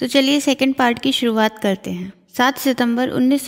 तो चलिए second part की शुरुआत करते हैं। सात सितंबर उन्नीस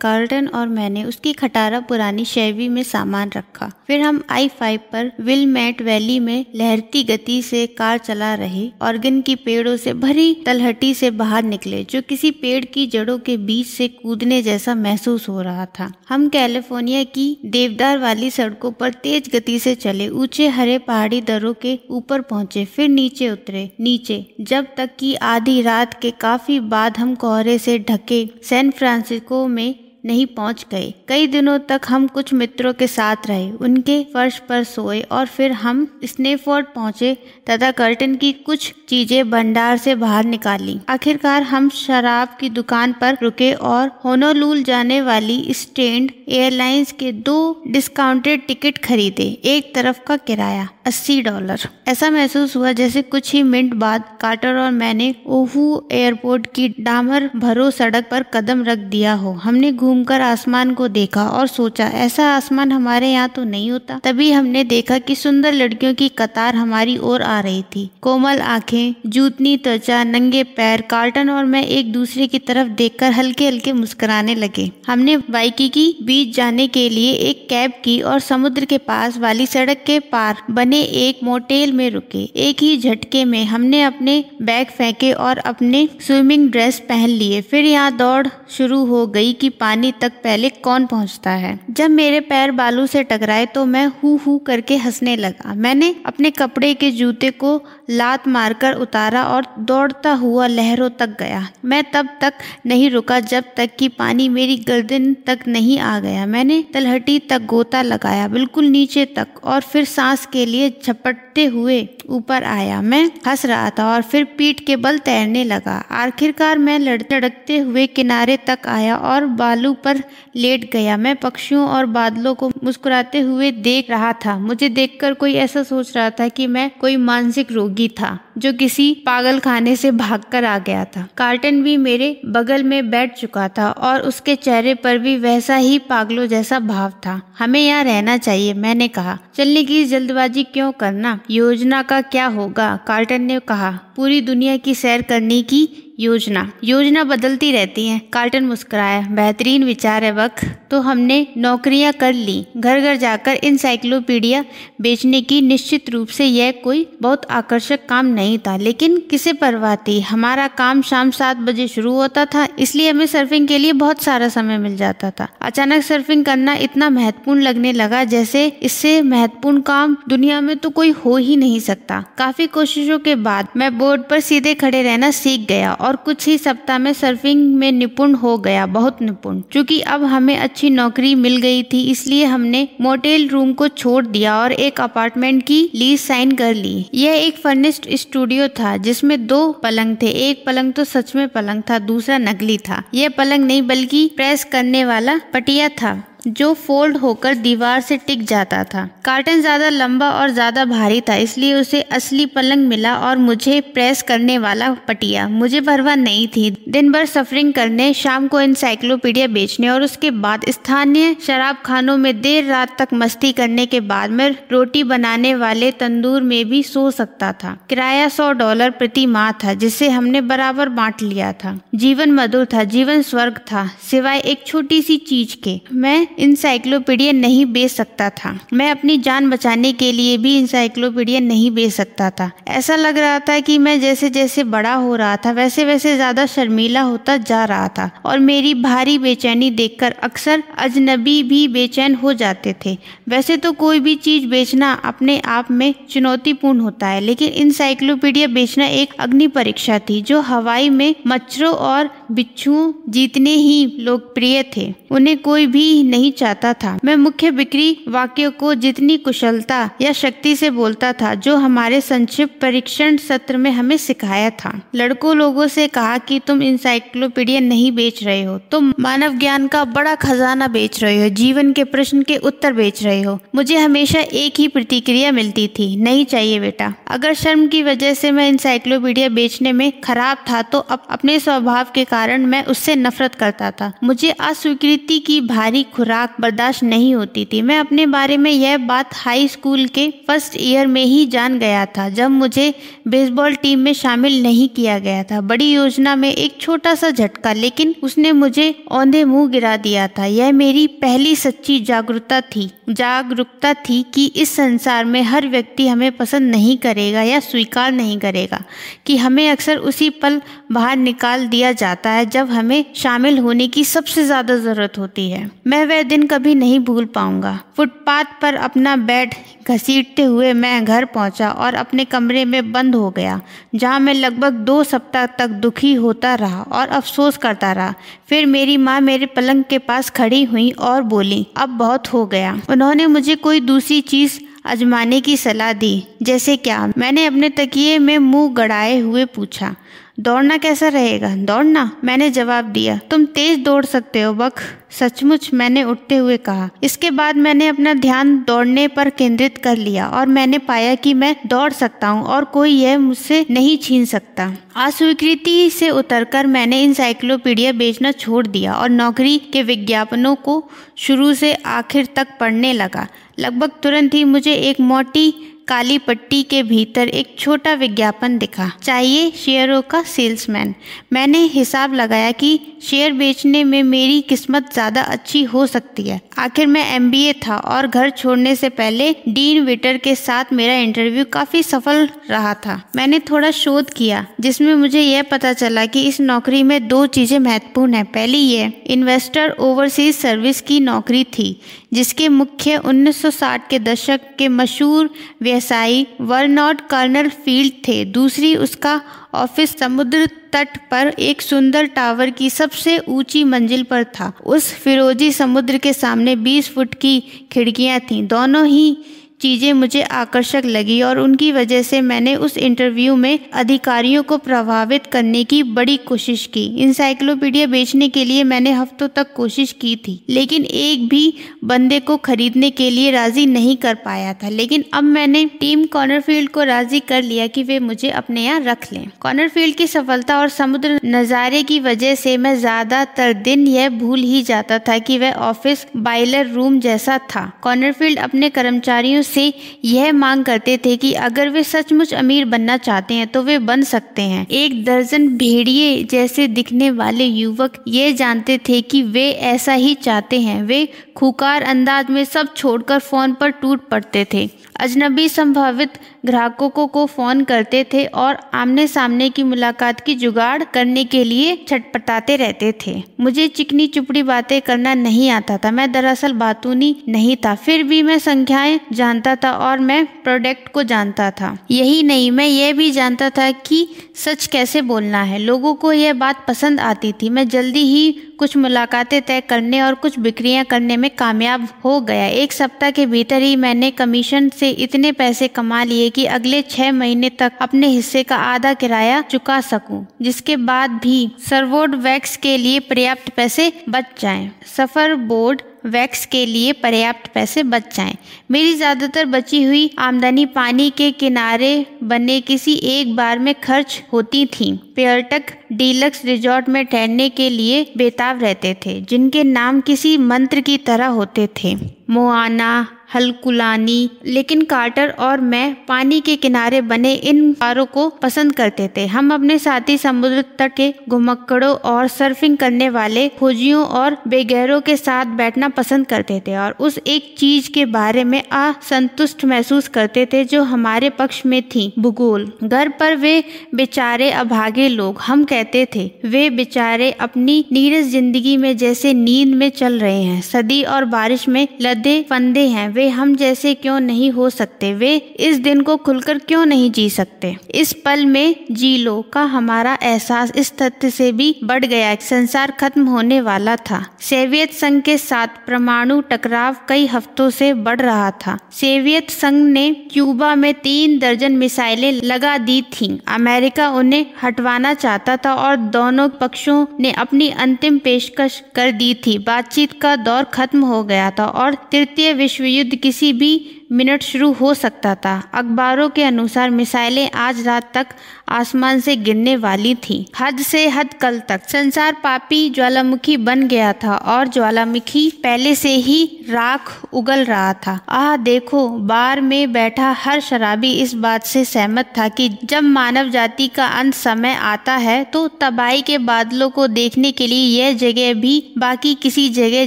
कार्ल्टन और मैंने उसकी खटारा पुरानी शैवी में सामान रखा। फिर हम आई फाइव पर विलमेट वैली में लहरती गति से कार चला रहे ऑर्गन की पेड़ों से भरी तलहटी से बाहर निकले, जो किसी पेड़ की जड़ों के बीच से कूदने जैसा महसूस हो रहा था। हम कैलिफ़ोर्निया की देवदार वाली सड़कों पर तेज गति से चले, ऊँचे हरे पहाड़ी दरों के ऊपर पहुँचे, फिर नीचे उतरे। नीचे, जब तक कि आधी रात के काफ़ी बाद हम कोहरे से ढके सैन फ्रांसिस्को में नहीं पहुँच गए। कई दिनों तक हम कुछ मित्रों के साथ रहे। उनके फर्श पर सोए और फिर हम स्नेफोर्ड पहुँचे तथा कर्टन की कुछ चीज़ें भंडार से बाहर निकाली। आखिरकार हम शराब की दुकान पर रुके और होनोलूल जाने वाली स्टैंड एयरलाइंस के दो डिस्काउंटेड टिकट खरीदे, एक तरफ़ का किराया। अस्सी डॉलर। ऐसा महसूस हुआ जैसे कुछ ही मिनट बाद कार्टर और मैंने ओहू एयरपोर्ट की डामर भरो सड़क पर कदम रख दिया हो। हमने घूमकर आसमान को देखा और सोचा, ऐसा आसमान हमारे यहाँ तो नहीं होता। तभी हमने देखा कि सुंदर लड़कियों की कतार हमारी ओर आ रही थी। कोमल आँखें, जूतनी त्वचा, नंगे पैर, कार्टन और मैं एक दूसरे की तरफ़ देखकर हल्के हल्के मुस्कुराने लगे। हमने वाइकी बीच जाने के लिए एक कैब की और समुद्र के पास वाली सड़क के पार बने बने एक मोटेल में रुके, एक ही झटके में हमने अपने बैग फेंके और अपने स्विमिंग ड्रेस पहन लिए। फिर यहाँ दौड़ शुरू हो गई कि पानी तक पहले कौन पहुँचता है। जब मेरे पैर बालू से टकराए तो मैं हु हु करके हंसने लगा। मैंने अपने कपड़े के जूते को लात मारकर उतारा और दौड़ता हुआ लहरों तक गया। मैं तब तक नहीं रुका जब तक कि पानी मेरी गर्दन तक नहीं आ गया। मैंने तलहटी तक गोता लगाया, बिल्कुल नीचे तक और फिर सांस के लिए लिए झपटते हुए ऊपर आया। मैं हंस रहा था और फिर पीठ के बल तैरने लगा। आखिरकार मैं लड़कते हुए किनारे तक आया और बालू पर लेट गया। मैं पक्षियों और बादलों को मुस्कुराते हुए देख रहा था। मुझे देखकर कोई ऐसा सोच रहा था कि मैं कोई मानसिक रोगी था। जो किसी पागल खाने से भागकर आ गया था। कार्टन भी मेरे बगल में बैठ चुका था और उसके चेहरे पर भी वैसा ही पागलों जैसा भाव था। हमें यहाँ रहना चाहिए, मैंने कहा। चलने की जल्दबाजी क्यों करना? योजना का क्या होगा? कार्टन ने कहा। पूरी दुनिया की सैर करने की योजना। योजना बदलती रहती है। कार्टन मुस्कुराया। बेहतरीन विचार है वक्त। तो हमने नौकरियाँ कर ली। घर घर जाकर इंसाइक्लोपीडिया बेचने की निश्चित रूप से यह कोई बहुत आकर्षक काम नहीं था। लेकिन किसे परवाह थी? हमारा काम शाम सात बजे शुरू होता था। इसलिए हमें सर्फिंग के लिए बहुत सारा समय मिल जाता था। अचानक सर्फिंग करना इतना महत्वपूर्ण लगने लगा जैसे इससे महत्वपूर्ण काम दुनिया में तो कोई हो ही नहीं सकता। काफ़ी कोशिशों के बाद मैं बोर्ड पर सीधे खड़े रहना सीख गया और कुछ ही सप्ताह में सर्फिंग में निपुण हो गया, बहुत निपुण। क्योंकि अब हमें अच्छी नौकरी मिल गई थी, इसलिए हमने मोटेल रूम को छोड़ दिया और एक अपार्टमेंट की लीज साइन कर ली। यह एक फर्निश्ड स्टूडियो था, जिसमें दो पलंग थे। एक पलंग तो सच में पलंग था, दूसरा नकली था। यह पलंग नहीं, बल्कि प्रेस करने वाला पटिया था। जो फोल्ड होकर दीवार से टिक जाता था। कार्टन ज़्यादा लंबा और ज़्यादा भारी था, इसलिए उसे असली पलंग मिला और मुझे प्रेस करने वाला पटिया। मुझे परवाह नहीं थी। दिन भर सफरिंग करने, शाम को इंसाइक्लोपीडिया बेचने और उसके बाद स्थानीय शराब खानों में देर रात तक मस्ती करने के बाद मैं रोटी बनाने वाले तंदूर में भी सो सकता था। किराया सौ डॉलर प्रति माह था, जिसे हमने बराबर बांट लिया था। जीवन मधुर था, जीवन स्वर्ग था, सिवाय एक छोटी सी चीज़ के। मैं इंसाइक्लोपीडिया नहीं बेच सकता था। मैं अपनी जान बचाने के लिए भी इंसाइक्लोपीडिया नहीं बेच सकता था। ऐसा लग रहा था कि मैं जैसे जैसे बड़ा हो रहा था वैसे वैसे ज़्यादा शर्मीला होता जा रहा था और मेरी भारी बेचैनी देखकर अक्सर अजनबी भी बेचैन हो जाते थे। वैसे तो कोई भी चीज़ बेचना अपने आप में चुनौतीपूर्ण होता है, लेकिन इंसाइक्लोपीडिया बेचना एक अग्नि परीक्षा थी, जो हवाई में मच्छरों और बिच्छुओं जीतने ही लोकप्रिय थे। उन्हें कोई भी नहीं चाहता था। मैं मुख्य बिक्री वाक्यों को जितनी कुशलता या शक्ति से बोलता था, जो हमारे संक्षिप्त परीक्षण सत्र में हमें सिखाया था। लड़कों लोगों से कहा कि तुम इंसाइक्लोपीडिया नहीं बेच रहे हो, तुम मानव ज्ञान का बड़ा खजाना बेच रहे हो, जीवन के प्रश्न के उत्तर बेच रहे हो। मुझे हमेशा एक ही प्रतिक्रिया मिलती थी, नहीं चाहिए बेटा। अगर शर्म की वजह से मैं इंसाइक्लोपीडिया बेचने में खराब था तो अपने स्वभाव के कारण मैं उससे नफरत करता था। मुझे अस्वीकृति की भारी खुराक खुराक बर्दाश्त नहीं होती थी। मैं अपने बारे में यह बात हाई स्कूल के फ़र्स्ट ईयर में ही जान गया था, जब मुझे बेसबॉल टीम में शामिल नहीं किया गया था। बड़ी योजना में एक छोटा सा झटका, लेकिन उसने मुझे औंधे मुँह गिरा दिया था। यह मेरी पहली सच्ची जागरूकता थी। जागरूकता थी कि इस संसार में हर व्यक्ति हमें पसंद नहीं करेगा या स्वीकार नहीं करेगा कि हमें अक्सर उसी पल बाहर निकाल दिया जाता है जब हमें शामिल होने की सबसे ज़्यादा ज़रूरत होती है। मैं वह दिन कभी नहीं भूल पाऊँगा। फुटपाथ पर अपना बेड घसीटते हुए मैं घर पहुँचा और अपने कमरे में बंद हो गया, जहाँ मैं लगभग दो सप्ताह तक दुखी होता रहा और अफसोस करता रहा। फिर मेरी माँ मेरे पलंग के पास खड़ी हुई और बोली, अब बहुत हो गया। उन्होंने मुझे कोई दूसरी चीज़ आजमाने की सलाह दी, जैसे क्या? मैंने अपने तकिए में मुँह गड़ाए हुए पूछा। दौड़ना कैसा रहेगा? दौड़ना? मैंने जवाब दिया। तुम तेज दौड़ सकते हो बक सचमुच मैंने उठते हुए कहा। इसके बाद मैंने अपना ध्यान दौड़ने पर केंद्रित कर लिया और मैंने पाया कि मैं दौड़ सकता हूँ और कोई यह मुझसे नहीं छीन सकता। अस्वीकृति से उतरकर मैंने इंसाइक्लोपीडिया बेचना छोड़ दिया और नौकरी के विज्ञापनों को शुरू से आखिर तक पढ़ने लगा। लगभग तुरंत ही मुझे एक मोटी काली पट्टी के भीतर एक छोटा विज्ञापन दिखा। चाहिए शेयरों का सेल्समैन। मैंने हिसाब लगाया कि शेयर बेचने में मेरी किस्मत ज़्यादा अच्छी हो सकती है। आखिर मैं एमबीए था और घर छोड़ने से पहले डीन विटर के साथ मेरा इंटरव्यू काफ़ी सफल रहा था। मैंने थोड़ा शोध किया, जिसमें मुझे यह पता चला कि इस नौकरी में दो चीज़ें महत्वपूर्ण है। पहली ये, इन्वेस्टर ओवरसीज सर्विस की नौकरी थी, जिसके मुख्य 1960 के दशक के मशहूर व्यवसायी वर्नॉट कर्नल फ़ील्ड थे। दूसरी उसका ऑफ़िस समुद्र तट पर एक सुंदर टावर की सबसे ऊँची मंजिल पर था। उस फिरोजी समुद्र के सामने 20 फुट की खिड़कियाँ थीं। दोनों ही चीज़ें मुझे आकर्षक लगी और उनकी वजह से मैंने उस इंटरव्यू में अधिकारियों को प्रभावित करने की बड़ी कोशिश की। इंसाइक्लोपीडिया बेचने के लिए मैंने हफ्तों तक कोशिश की थी, लेकिन एक भी बंदे को खरीदने के लिए राज़ी नहीं कर पाया था। लेकिन अब मैंने टीम कॉर्नरफील्ड को राज़ी कर लिया कि वे मुझे अपने यहाँ रख लें। कॉर्नरफील्ड की सफलता और समुद्र नज़ारे की वजह से मैं ज़्यादातर दिन यह भूल ही जाता था कि वह ऑफ़िस बाइलर रूम जैसा था। कॉर्नरफील्ड अपने कर्मचारियों से यह मांग करते थे कि अगर वे सचमुच अमीर बनना चाहते हैं तो वे बन सकते हैं। एक दर्जन भेड़िए जैसे दिखने वाले युवक ये जानते थे कि वे ऐसा ही चाहते हैं। वे खुकार अंदाज में सब छोड़कर फ़ोन पर टूट पड़ते थे। अजनबी संभावित ग्राहकों को, को फ़ोन करते थे और आमने सामने की मुलाकात की जुगाड़ करने के लिए छटपटाते रहते थे। मुझे चिकनी चुपड़ी बातें करना नहीं आता था। मैं दरअसल बातूनी नहीं था। फिर भी मैं संख्याएँ जानता था और मैं प्रोडक्ट को जानता था। यही नहीं मैं ये भी जानता था कि सच कैसे बोलना है। लोगों को यह बात पसंद आती थी। मैं जल्दी ही कुछ मुलाकातें तय करने और कुछ बिक्रियाँ करने में कामयाब हो गया। एक सप्ताह के भीतर ही मैंने कमीशन से इतने पैसे कमा लिए कि अगले छह महीने तक अपने हिस्से का आधा किराया चुका सकूँ, जिसके बाद भी सर्वोड वैक्स के लिए पर्याप्त पैसे बच जाएँ। सफ़र बोर्ड वैक्स के लिए पर्याप्त पैसे बच जाएँ। मेरी ज़्यादातर बची हुई आमदनी पानी के किनारे बने किसी एक बार में खर्च होती थी पर्यटक डीलक्स रिजॉर्ट में ठहरने के लिए बेताब रहते थे जिनके नाम किसी मंत्र की तरह होते थे मोआना हलकुलानी। लेकिन कार्टर और मैं पानी के किनारे बने इन कारों को पसंद करते थे। हम अपने साथी समुद्र तट के घुमक्कड़ों और सर्फिंग करने वाले खोजियों और बेगैरों के साथ बैठना पसंद करते थे और उस एक चीज़ के बारे में असंतुष्ट महसूस करते थे जो हमारे पक्ष में थी, भूगोल। घर पर वे बेचारे अभागे लोग, हम कहते थे, वे बेचारे अपनी नीरस ज़िंदगी में जैसे नींद में चल रहे हैं। सदी और बारिश में लदे फंदे हैं, वे वे हम जैसे क्यों नहीं हो सकते? वे इस दिन को खुलकर क्यों नहीं जी सकते? इस पल में जी लो का हमारा एहसास इस तथ्य से भी बढ़ गया संसार खत्म होने वाला था। सोवियत संघ के साथ परमाणु टकराव कई हफ्तों से बढ़ रहा था। सोवियत संघ ने क्यूबा में तीन दर्जन मिसाइलें लगा दी थीं। अमेरिका उन्हें हटवाना चाहता था और दोनों पक्षों ने अपनी अंतिम पेशकश कर दी थी। बातचीत का दौर खत्म हो गया था और तृतीय विश्व युद्ध किसी भी मिनट शुरू हो सकता था। अखबारों के अनुसार मिसाइलें आज रात तक आसमान से गिरने वाली थी। हद से हद कल तक संसार पापी ज्वालामुखी बन गया था और ज्वालामुखी पहले से ही राख उगल रहा था। आह, देखो, बार में बैठा हर शराबी इस बात से सहमत था कि जब मानव जाति का अंत समय आता है तो तबाही के बादलों को देखने के लिए यह जगह भी बाकी किसी जगह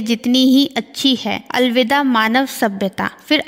जितनी ही अच्छी है। अलविदा मानव सभ्यता। फिर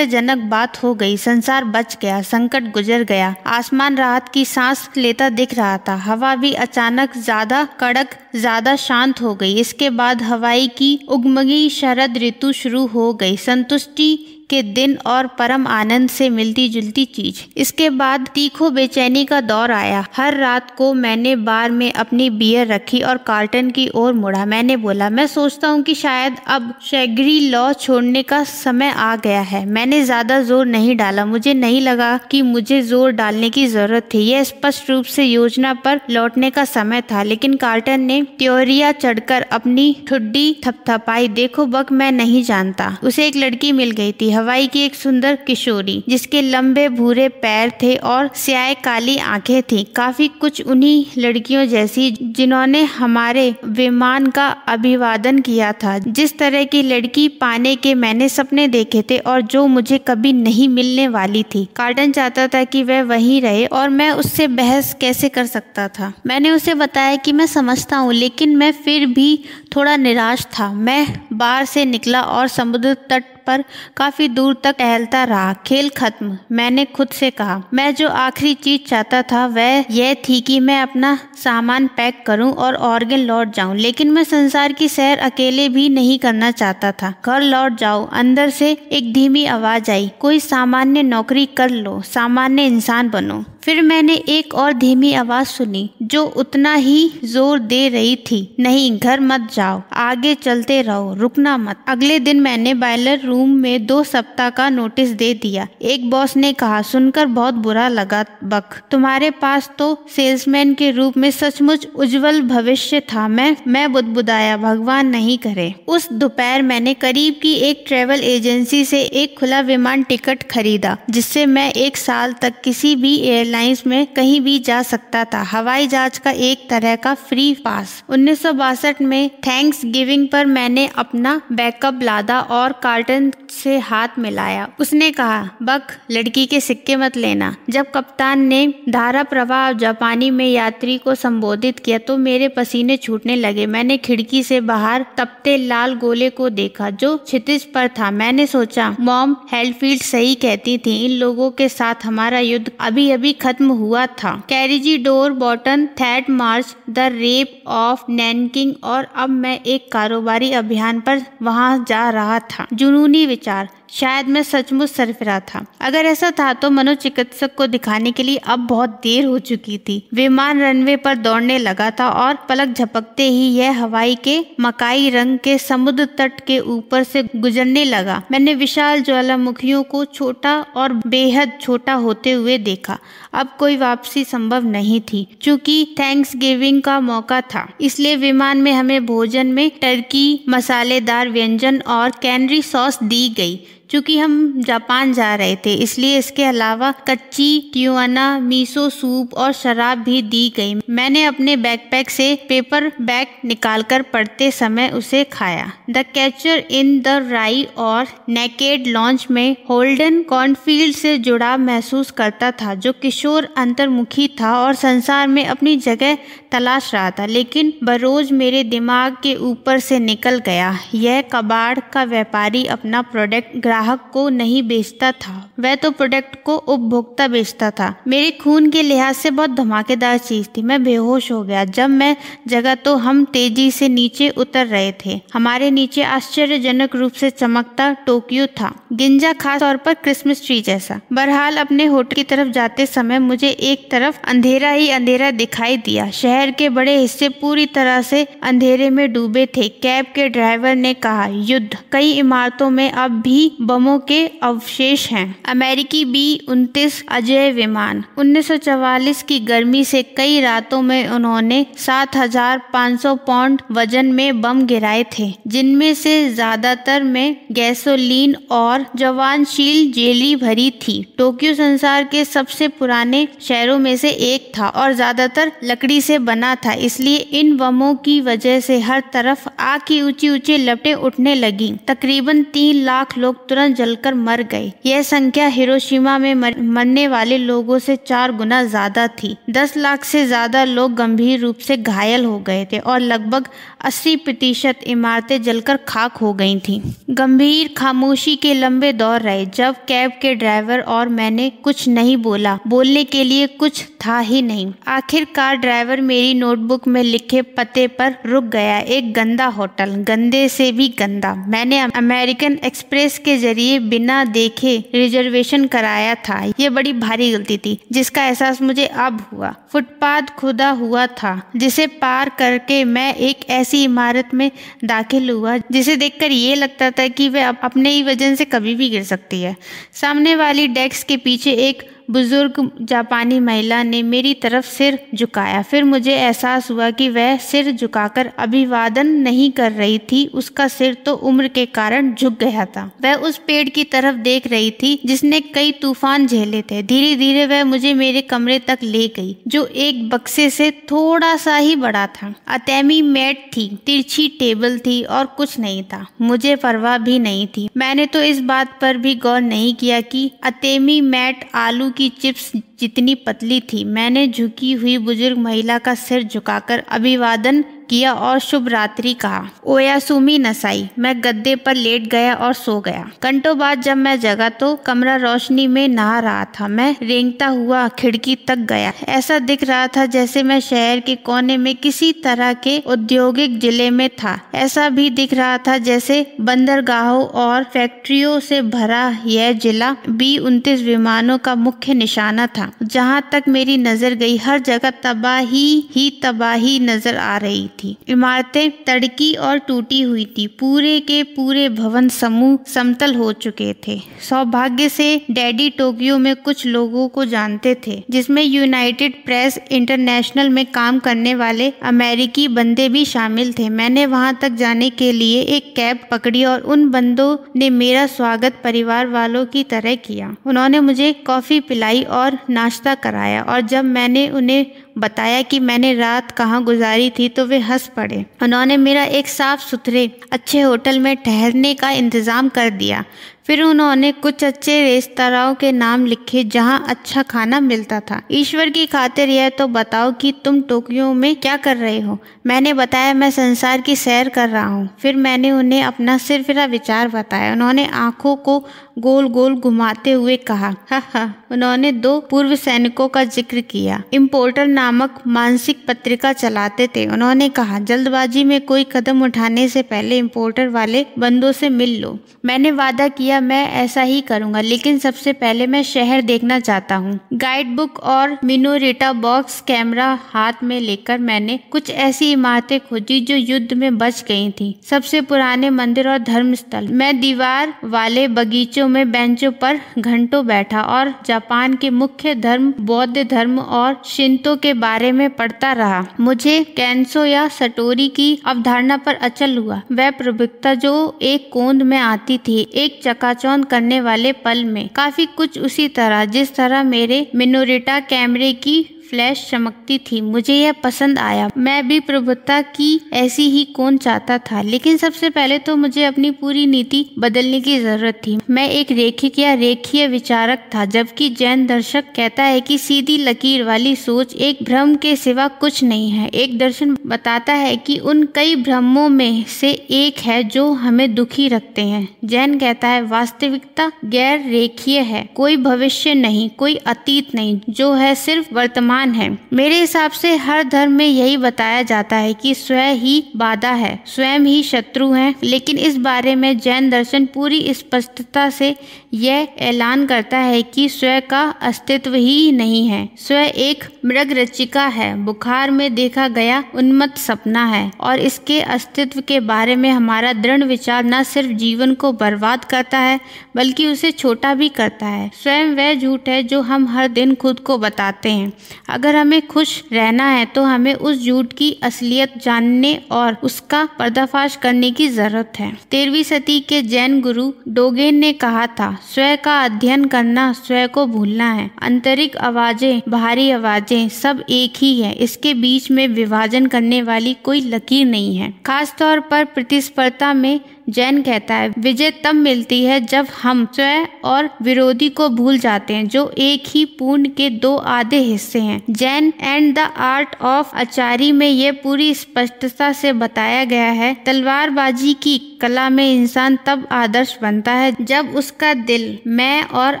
आश्चर्यजनक बात हो गई। संसार बच गया, संकट गुजर गया। आसमान राहत की सांस लेता दिख रहा था। हवा भी अचानक ज़्यादा कड़क, ज़्यादा शांत हो गई। इसके बाद हवाई की उगमगी शरद ऋतु शुरू हो गई। संतुष्टि के दिन और परम आनंद से मिलती जुलती चीज़। इसके बाद तीखो बेचैनी का दौर आया। हर रात को मैंने बार में अपनी बियर रखी और कार्टन की ओर मुड़ा। मैंने बोला, मैं सोचता हूँ कि शायद अब शैगरी लॉ छोड़ने का समय आ गया है। मैंने ज़्यादा ज़ोर नहीं डाला। मुझे नहीं लगा कि मुझे ज़ोर डालने की ज़रूरत थी। यह स्पष्ट रूप से योजना पर लौटने का समय था, लेकिन कार्टन ने त्योरिया चढ़कर अपनी ठुड्डी थपथपाई, देखो बक, मैं नहीं जानता। उसे एक लड़की मिल गई थी। हवाई की एक सुंदर किशोरी, जिसके लंबे भूरे पैर थे और स्याह काली आँखें थी। काफ़ी कुछ उन्हीं लड़कियों जैसी जिन्होंने हमारे विमान का अभिवादन किया था। जिस तरह की लड़की पाने के मैंने सपने देखे थे और जो मुझे कभी नहीं मिलने वाली थी। कार्टन चाहता था कि वह वहीं रहे और मैं उससे बहस कैसे कर सकता था। मैंने उसे बताया कि मैं समझता हूँ, लेकिन मैं फिर भी थोड़ा निराश था। मैं बाहर से निकला और समुद्र तट पर काफ़ी दूर तक टहलता रहा। खेल खत्म, मैंने खुद से कहा। मैं जो आखिरी चीज़ चाहता था वह यह थी कि मैं अपना सामान पैक करूँ और ऑर्गन लौट जाऊँ, लेकिन मैं संसार की सैर अकेले भी नहीं करना चाहता था। घर लौट जाओ, अंदर से एक धीमी आवाज़ आई। कोई सामान्य नौकरी कर लो, सामान्य इंसान बनो। फिर मैंने एक और धीमी आवाज़ सुनी, जो उतना ही ज़ोर दे रही थी। नहीं, घर मत जाओ, आगे चलते रहो, रुकना मत। अगले दिन मैंने बायलर रूम में दो सप्ताह का नोटिस दे दिया। एक बॉस ने कहा, सुनकर बहुत बुरा लगा, बक। तुम्हारे पास तो सेल्समैन के रूप में सचमुच उज्जवल भविष्य था। मैं मैं बुदबुदाया, भगवान नहीं करे। उस दोपहर मैंने करीब की एक ट्रेवल एजेंसी से एक खुला विमान टिकट खरीदा, जिससे मैं एक साल तक किसी भी एयरलाइंस में कहीं भी जा सकता था। हवाई जहाज़ का एक तरह का फ्री पास। उन्नीस सौ बासठ में थैंक्स गिविंग पर मैंने अपना बैकअप लादा और कार्टन से हाथ मिलाया। उसने कहा, बक, लड़की के सिक्के मत लेना। जब कप्तान ने धारा प्रवाह जापानी में यात्री को संबोधित किया तो मेरे पसीने छूटने लगे। मैंने खिड़की से बाहर तपते लाल गोले को देखा, जो क्षितिज पर था। मैंने सोचा, मॉम हेल्डफील्ड सही कहती थी। इन लोगों के साथ हमारा युद्ध अभी अभी खत्म हुआ था। कैरिजी डोर बॉटन, that March the rape of Nanking और अब मैं एक कारोबारी अभियान पर वहाँ जा रहा था। जुनूनी विचार शायद मैं सचमुच सरफरा था। अगर ऐसा था तो मनोचिकित्सक को दिखाने के लिए अब बहुत देर हो चुकी थी। विमान रनवे पर दौड़ने लगा था और पलक झपकते ही यह हवाई के मकाई रंग के समुद्र तट के ऊपर से गुजरने लगा। मैंने विशाल ज्वालामुखियों को छोटा और बेहद छोटा होते हुए देखा। अब कोई वापसी संभव नहीं थी क्योंकि थैंक्स गिविंग का मौका था। इसलिए विमान में हमें भोजन में टर्की, मसालेदार व्यंजन और कैनरी सॉस दी गई चूँकि हम जापान जा रहे थे, इसलिए इसके अलावा कच्ची ट्यूना मीसो सूप और शराब भी दी गई। मैंने अपने बैकपैक से पेपर बैग निकालकर पढ़ते समय उसे खाया। द कैचर इन द राई और नेकेड लॉन्च में होल्डन कॉर्नफील्ड से जुड़ा महसूस करता था, जो किशोर अंतर्मुखी था और संसार में अपनी जगह तलाश रहा था, लेकिन बरोज मेरे दिमाग के ऊपर से निकल गया। यह कबाड़ का व्यापारी अपना प्रोडक्ट ग्राहक ग्राहक को नहीं बेचता था। वह तो प्रोडक्ट को उपभोक्ता बेचता था। मेरे खून के लिहाज से बहुत धमाकेदार चीज़ थी। मैं बेहोश हो गया। जब मैं जगह तो हम तेज़ी से नीचे उतर रहे थे। हमारे नीचे आश्चर्यजनक रूप से चमकता टोक्यो था। गिंजा खास तौर पर क्रिसमस ट्री जैसा। बहरहाल, अपने होटल की तरफ़ जाते समय मुझे एक तरफ़ अंधेरा ही अंधेरा दिखाई दिया। शहर के बड़े हिस्से पूरी तरह से अंधेरे में डूबे थे। कैब के ड्राइवर ने कहा, युद्ध! कई इमारतों में अब भी बमों के अवशेष हैं। अमेरिकी बी उनतीस अजय विमान। 1944 की गर्मी से कई रातों में उन्होंने 7,500 पाउंड वज़न में बम गिराए थे जिनमें से ज़्यादातर में गैसोलीन और जवानशील जेली भरी थी। टोक्यो संसार के सबसे पुराने शहरों में से एक था और ज़्यादातर लकड़ी से बना था इसलिए इन बमों की वजह से हर तरफ़ आग की ऊँची ऊँची लपटें उठने लगी। तकरीबन तीन लाख लोग तुरंत जलकर मर गए यह संख्या हिरोशिमा में मर, मरने वाले लोगों से चार गुना ज़्यादा थी। दस लाख से ज़्यादा लोग गंभीर रूप से घायल हो गए थे और लगभग 80 प्रतिशत इमारतें जलकर खाक हो गई थी। गंभीर खामोशी के लंबे दौर रहे। जब कैब के ड्राइवर और मैंने कुछ नहीं बोला। बोलने के लिए कुछ था ही नहीं। आखिरकार ड्राइवर मेरी नोटबुक में लिखे पते पर रुक गया। एक गंदा होटल। गंदे से भी गंदा। मैंने अमेरिकन एक्सप्रेस के ज़रिए बिना देखे रिजर्वेशन कराया था। ये बड़ी भारी गलती थी, जिसका एहसास मुझे अब हुआ। फुटपाथ खुदा हुआ था, जिसे पार करके मैं एक ऐसी इमारत में दाखिल हुआ, जिसे देखकर ये लगता था कि वह अपने ही वज़न से कभी भी गिर सकती है। सामने वाली डेस्क के पीछे एक बुज़ुर्ग जापानी महिला ने मेरी तरफ़ सिर झुकाया। फिर मुझे एहसास हुआ कि वह सिर झुकाकर अभिवादन नहीं कर रही थी। उसका सिर तो उम्र के कारण झुक गया था। वह उस पेड़ की तरफ़ देख रही थी, जिसने कई तूफ़ान झेले थे। धीरे धीरे वह मुझे मेरे कमरे तक ले गई, जो एक बक्से से थोड़ा सा ही बड़ा था। अतैमी मैट थी, तिरछी टेबल थी और कुछ नहीं था। मुझे परवाह भी नहीं थी। मैंने तो इस बात पर भी गौर नहीं किया कि अतेमी मैट आलू की चिप्स जितनी पतली थी। मैंने झुकी हुई बुज़ुर्ग महिला का सिर झुकाकर अभिवादन किया और शुभ रात्रि कहा। ओयासुमी नसाई, मैं गद्दे पर लेट गया और सो गया। घंटों बाद जब मैं जगा तो कमरा रोशनी में नहा रहा था। मैं रेंगता हुआ खिड़की तक गया। ऐसा दिख रहा था जैसे मैं शहर के कोने में किसी तरह के औद्योगिक ज़िले में था। ऐसा भी दिख रहा था जैसे बंदरगाहों और फैक्ट्रियों से भरा यह जिला बी उनतीस विमानों का मुख्य निशाना था। जहाँ तक मेरी नज़र गई, हर जगह तबाही ही तबाही नज़र आ रही थी। इमारतें तड़की और टूटी हुई थी। पूरे के पूरे भवन समूह समतल हो चुके थे। सौभाग्य से डैडी टोक्यो में कुछ लोगों को जानते थे, जिसमें यूनाइटेड प्रेस इंटरनेशनल में काम करने वाले अमेरिकी बंदे भी शामिल थे। मैंने वहाँ तक जाने के लिए एक कैब पकड़ी और उन बंदों ने मेरा स्वागत परिवार वालों की तरह किया। उन्होंने मुझे कॉफ़ी पिलाई और नाश्ता कराया और जब मैंने उन्हें बताया कि मैंने रात कहाँ गुजारी थी तो वे हंस पड़े। उन्होंने मेरा एक साफ़ सुथरे अच्छे होटल में ठहरने का इंतज़ाम कर दिया। फिर उन्होंने कुछ अच्छे रेस्तराओं के नाम लिखे जहाँ अच्छा खाना मिलता था। ईश्वर की खातिर यह तो बताओ कि तुम टोक्यो में क्या कर रहे हो? मैंने बताया, मैं संसार की सैर कर रहा हूँ। फिर मैंने उन्हें अपना सिरफिरा विचार बताया। उन्होंने आँखों को गोल गोल घुमाते हुए कहा, हा हा। उन्होंने दो पूर्व सैनिकों का ज़िक्र किया। इम्पोर्टर नामक मानसिक पत्रिका चलाते थे। उन्होंने कहा, जल्दबाजी में कोई कदम उठाने से पहले इम्पोर्टर वाले बंदों से मिल लो। मैंने वादा किया, मैं ऐसा ही करूँगा, लेकिन सबसे पहले मैं शहर देखना चाहता हूँ। गाइड बुक और मिनोरेटा बॉक्स कैमरा हाथ में लेकर मैंने कुछ ऐसी इमारतें खोजी जो युद्ध में बच गई थी। सबसे पुराने मंदिर और धर्म स्थल मैं दीवार वाले बगीचों बगीचों में बेंचों पर घंटों बैठा और जापान के मुख्य धर्म, बौद्ध धर्म और शिंतो के बारे में पढ़ता रहा। मुझे कैंसो या सटोरी की अवधारणा पर अचल हुआ। वह प्रभुता जो एक कोंद में आती थी, एक चकाचौंध करने वाले पल में। काफ़ी कुछ उसी तरह, जिस तरह मेरे मिनोरिटा कैमरे की फ्लैश चमकती थी, मुझे यह पसंद आया। मैं भी प्रभुता की ऐसी ही कौन चाहता था, लेकिन सबसे पहले तो मुझे अपनी पूरी नीति बदलने की ज़रूरत थी। मैं एक रेखिक या रेखीय विचारक था, जबकि जैन दर्शक कहता है कि सीधी लकीर वाली सोच एक भ्रम के सिवा कुछ नहीं है। एक दर्शन बताता है कि उन कई भ्रमों में से एक है जो हमें दुखी रखते हैं। जैन कहता है, वास्तविकता गैर रेखीय है, कोई भविष्य नहीं, कोई अतीत नहीं, जो है सिर्फ़ वर्तमान है। मेरे हिसाब से हर धर्म में यही बताया जाता है कि स्वयं ही बाधा है, स्वयं ही शत्रु है, लेकिन इस बारे में जैन दर्शन पूरी स्पष्टता से यह ऐलान करता है कि स्वयं का अस्तित्व ही नहीं है। स्वयं एक मृग रचिका है। बुखार में देखा गया उन्मत्त सपना है और इसके अस्तित्व के बारे में हमारा दृढ़ विचार न सिर्फ़ जीवन को बर्बाद करता है, बल्कि उसे छोटा भी करता है। स्वयं वह झूठ है जो हम हर दिन खुद को बताते हैं। अगर हमें खुश रहना है तो हमें उस झूठ की असलियत जानने और उसका पर्दाफाश करने की ज़रूरत है। तेरहवीं सदी के जैन गुरु डोगेन ने कहा था, स्वयं का अध्ययन करना स्वयं को भूलना है। आंतरिक आवाज़ें, बाहरी आवाज़ें सब एक ही है। इसके बीच में विभाजन करने वाली कोई लकीर नहीं है। खास तौर पर प्रतिस्पर्धा में जैन कहता है, विजय तब मिलती है जब हम स्वयं और विरोधी को भूल जाते हैं, जो एक ही पूर्ण के दो आधे हिस्से हैं। Zen and the art of archery में यह पूरी स्पष्टता से बताया गया है, तलवारबाजी की कला में इंसान तब आदर्श बनता है जब उसका दिल, मैं और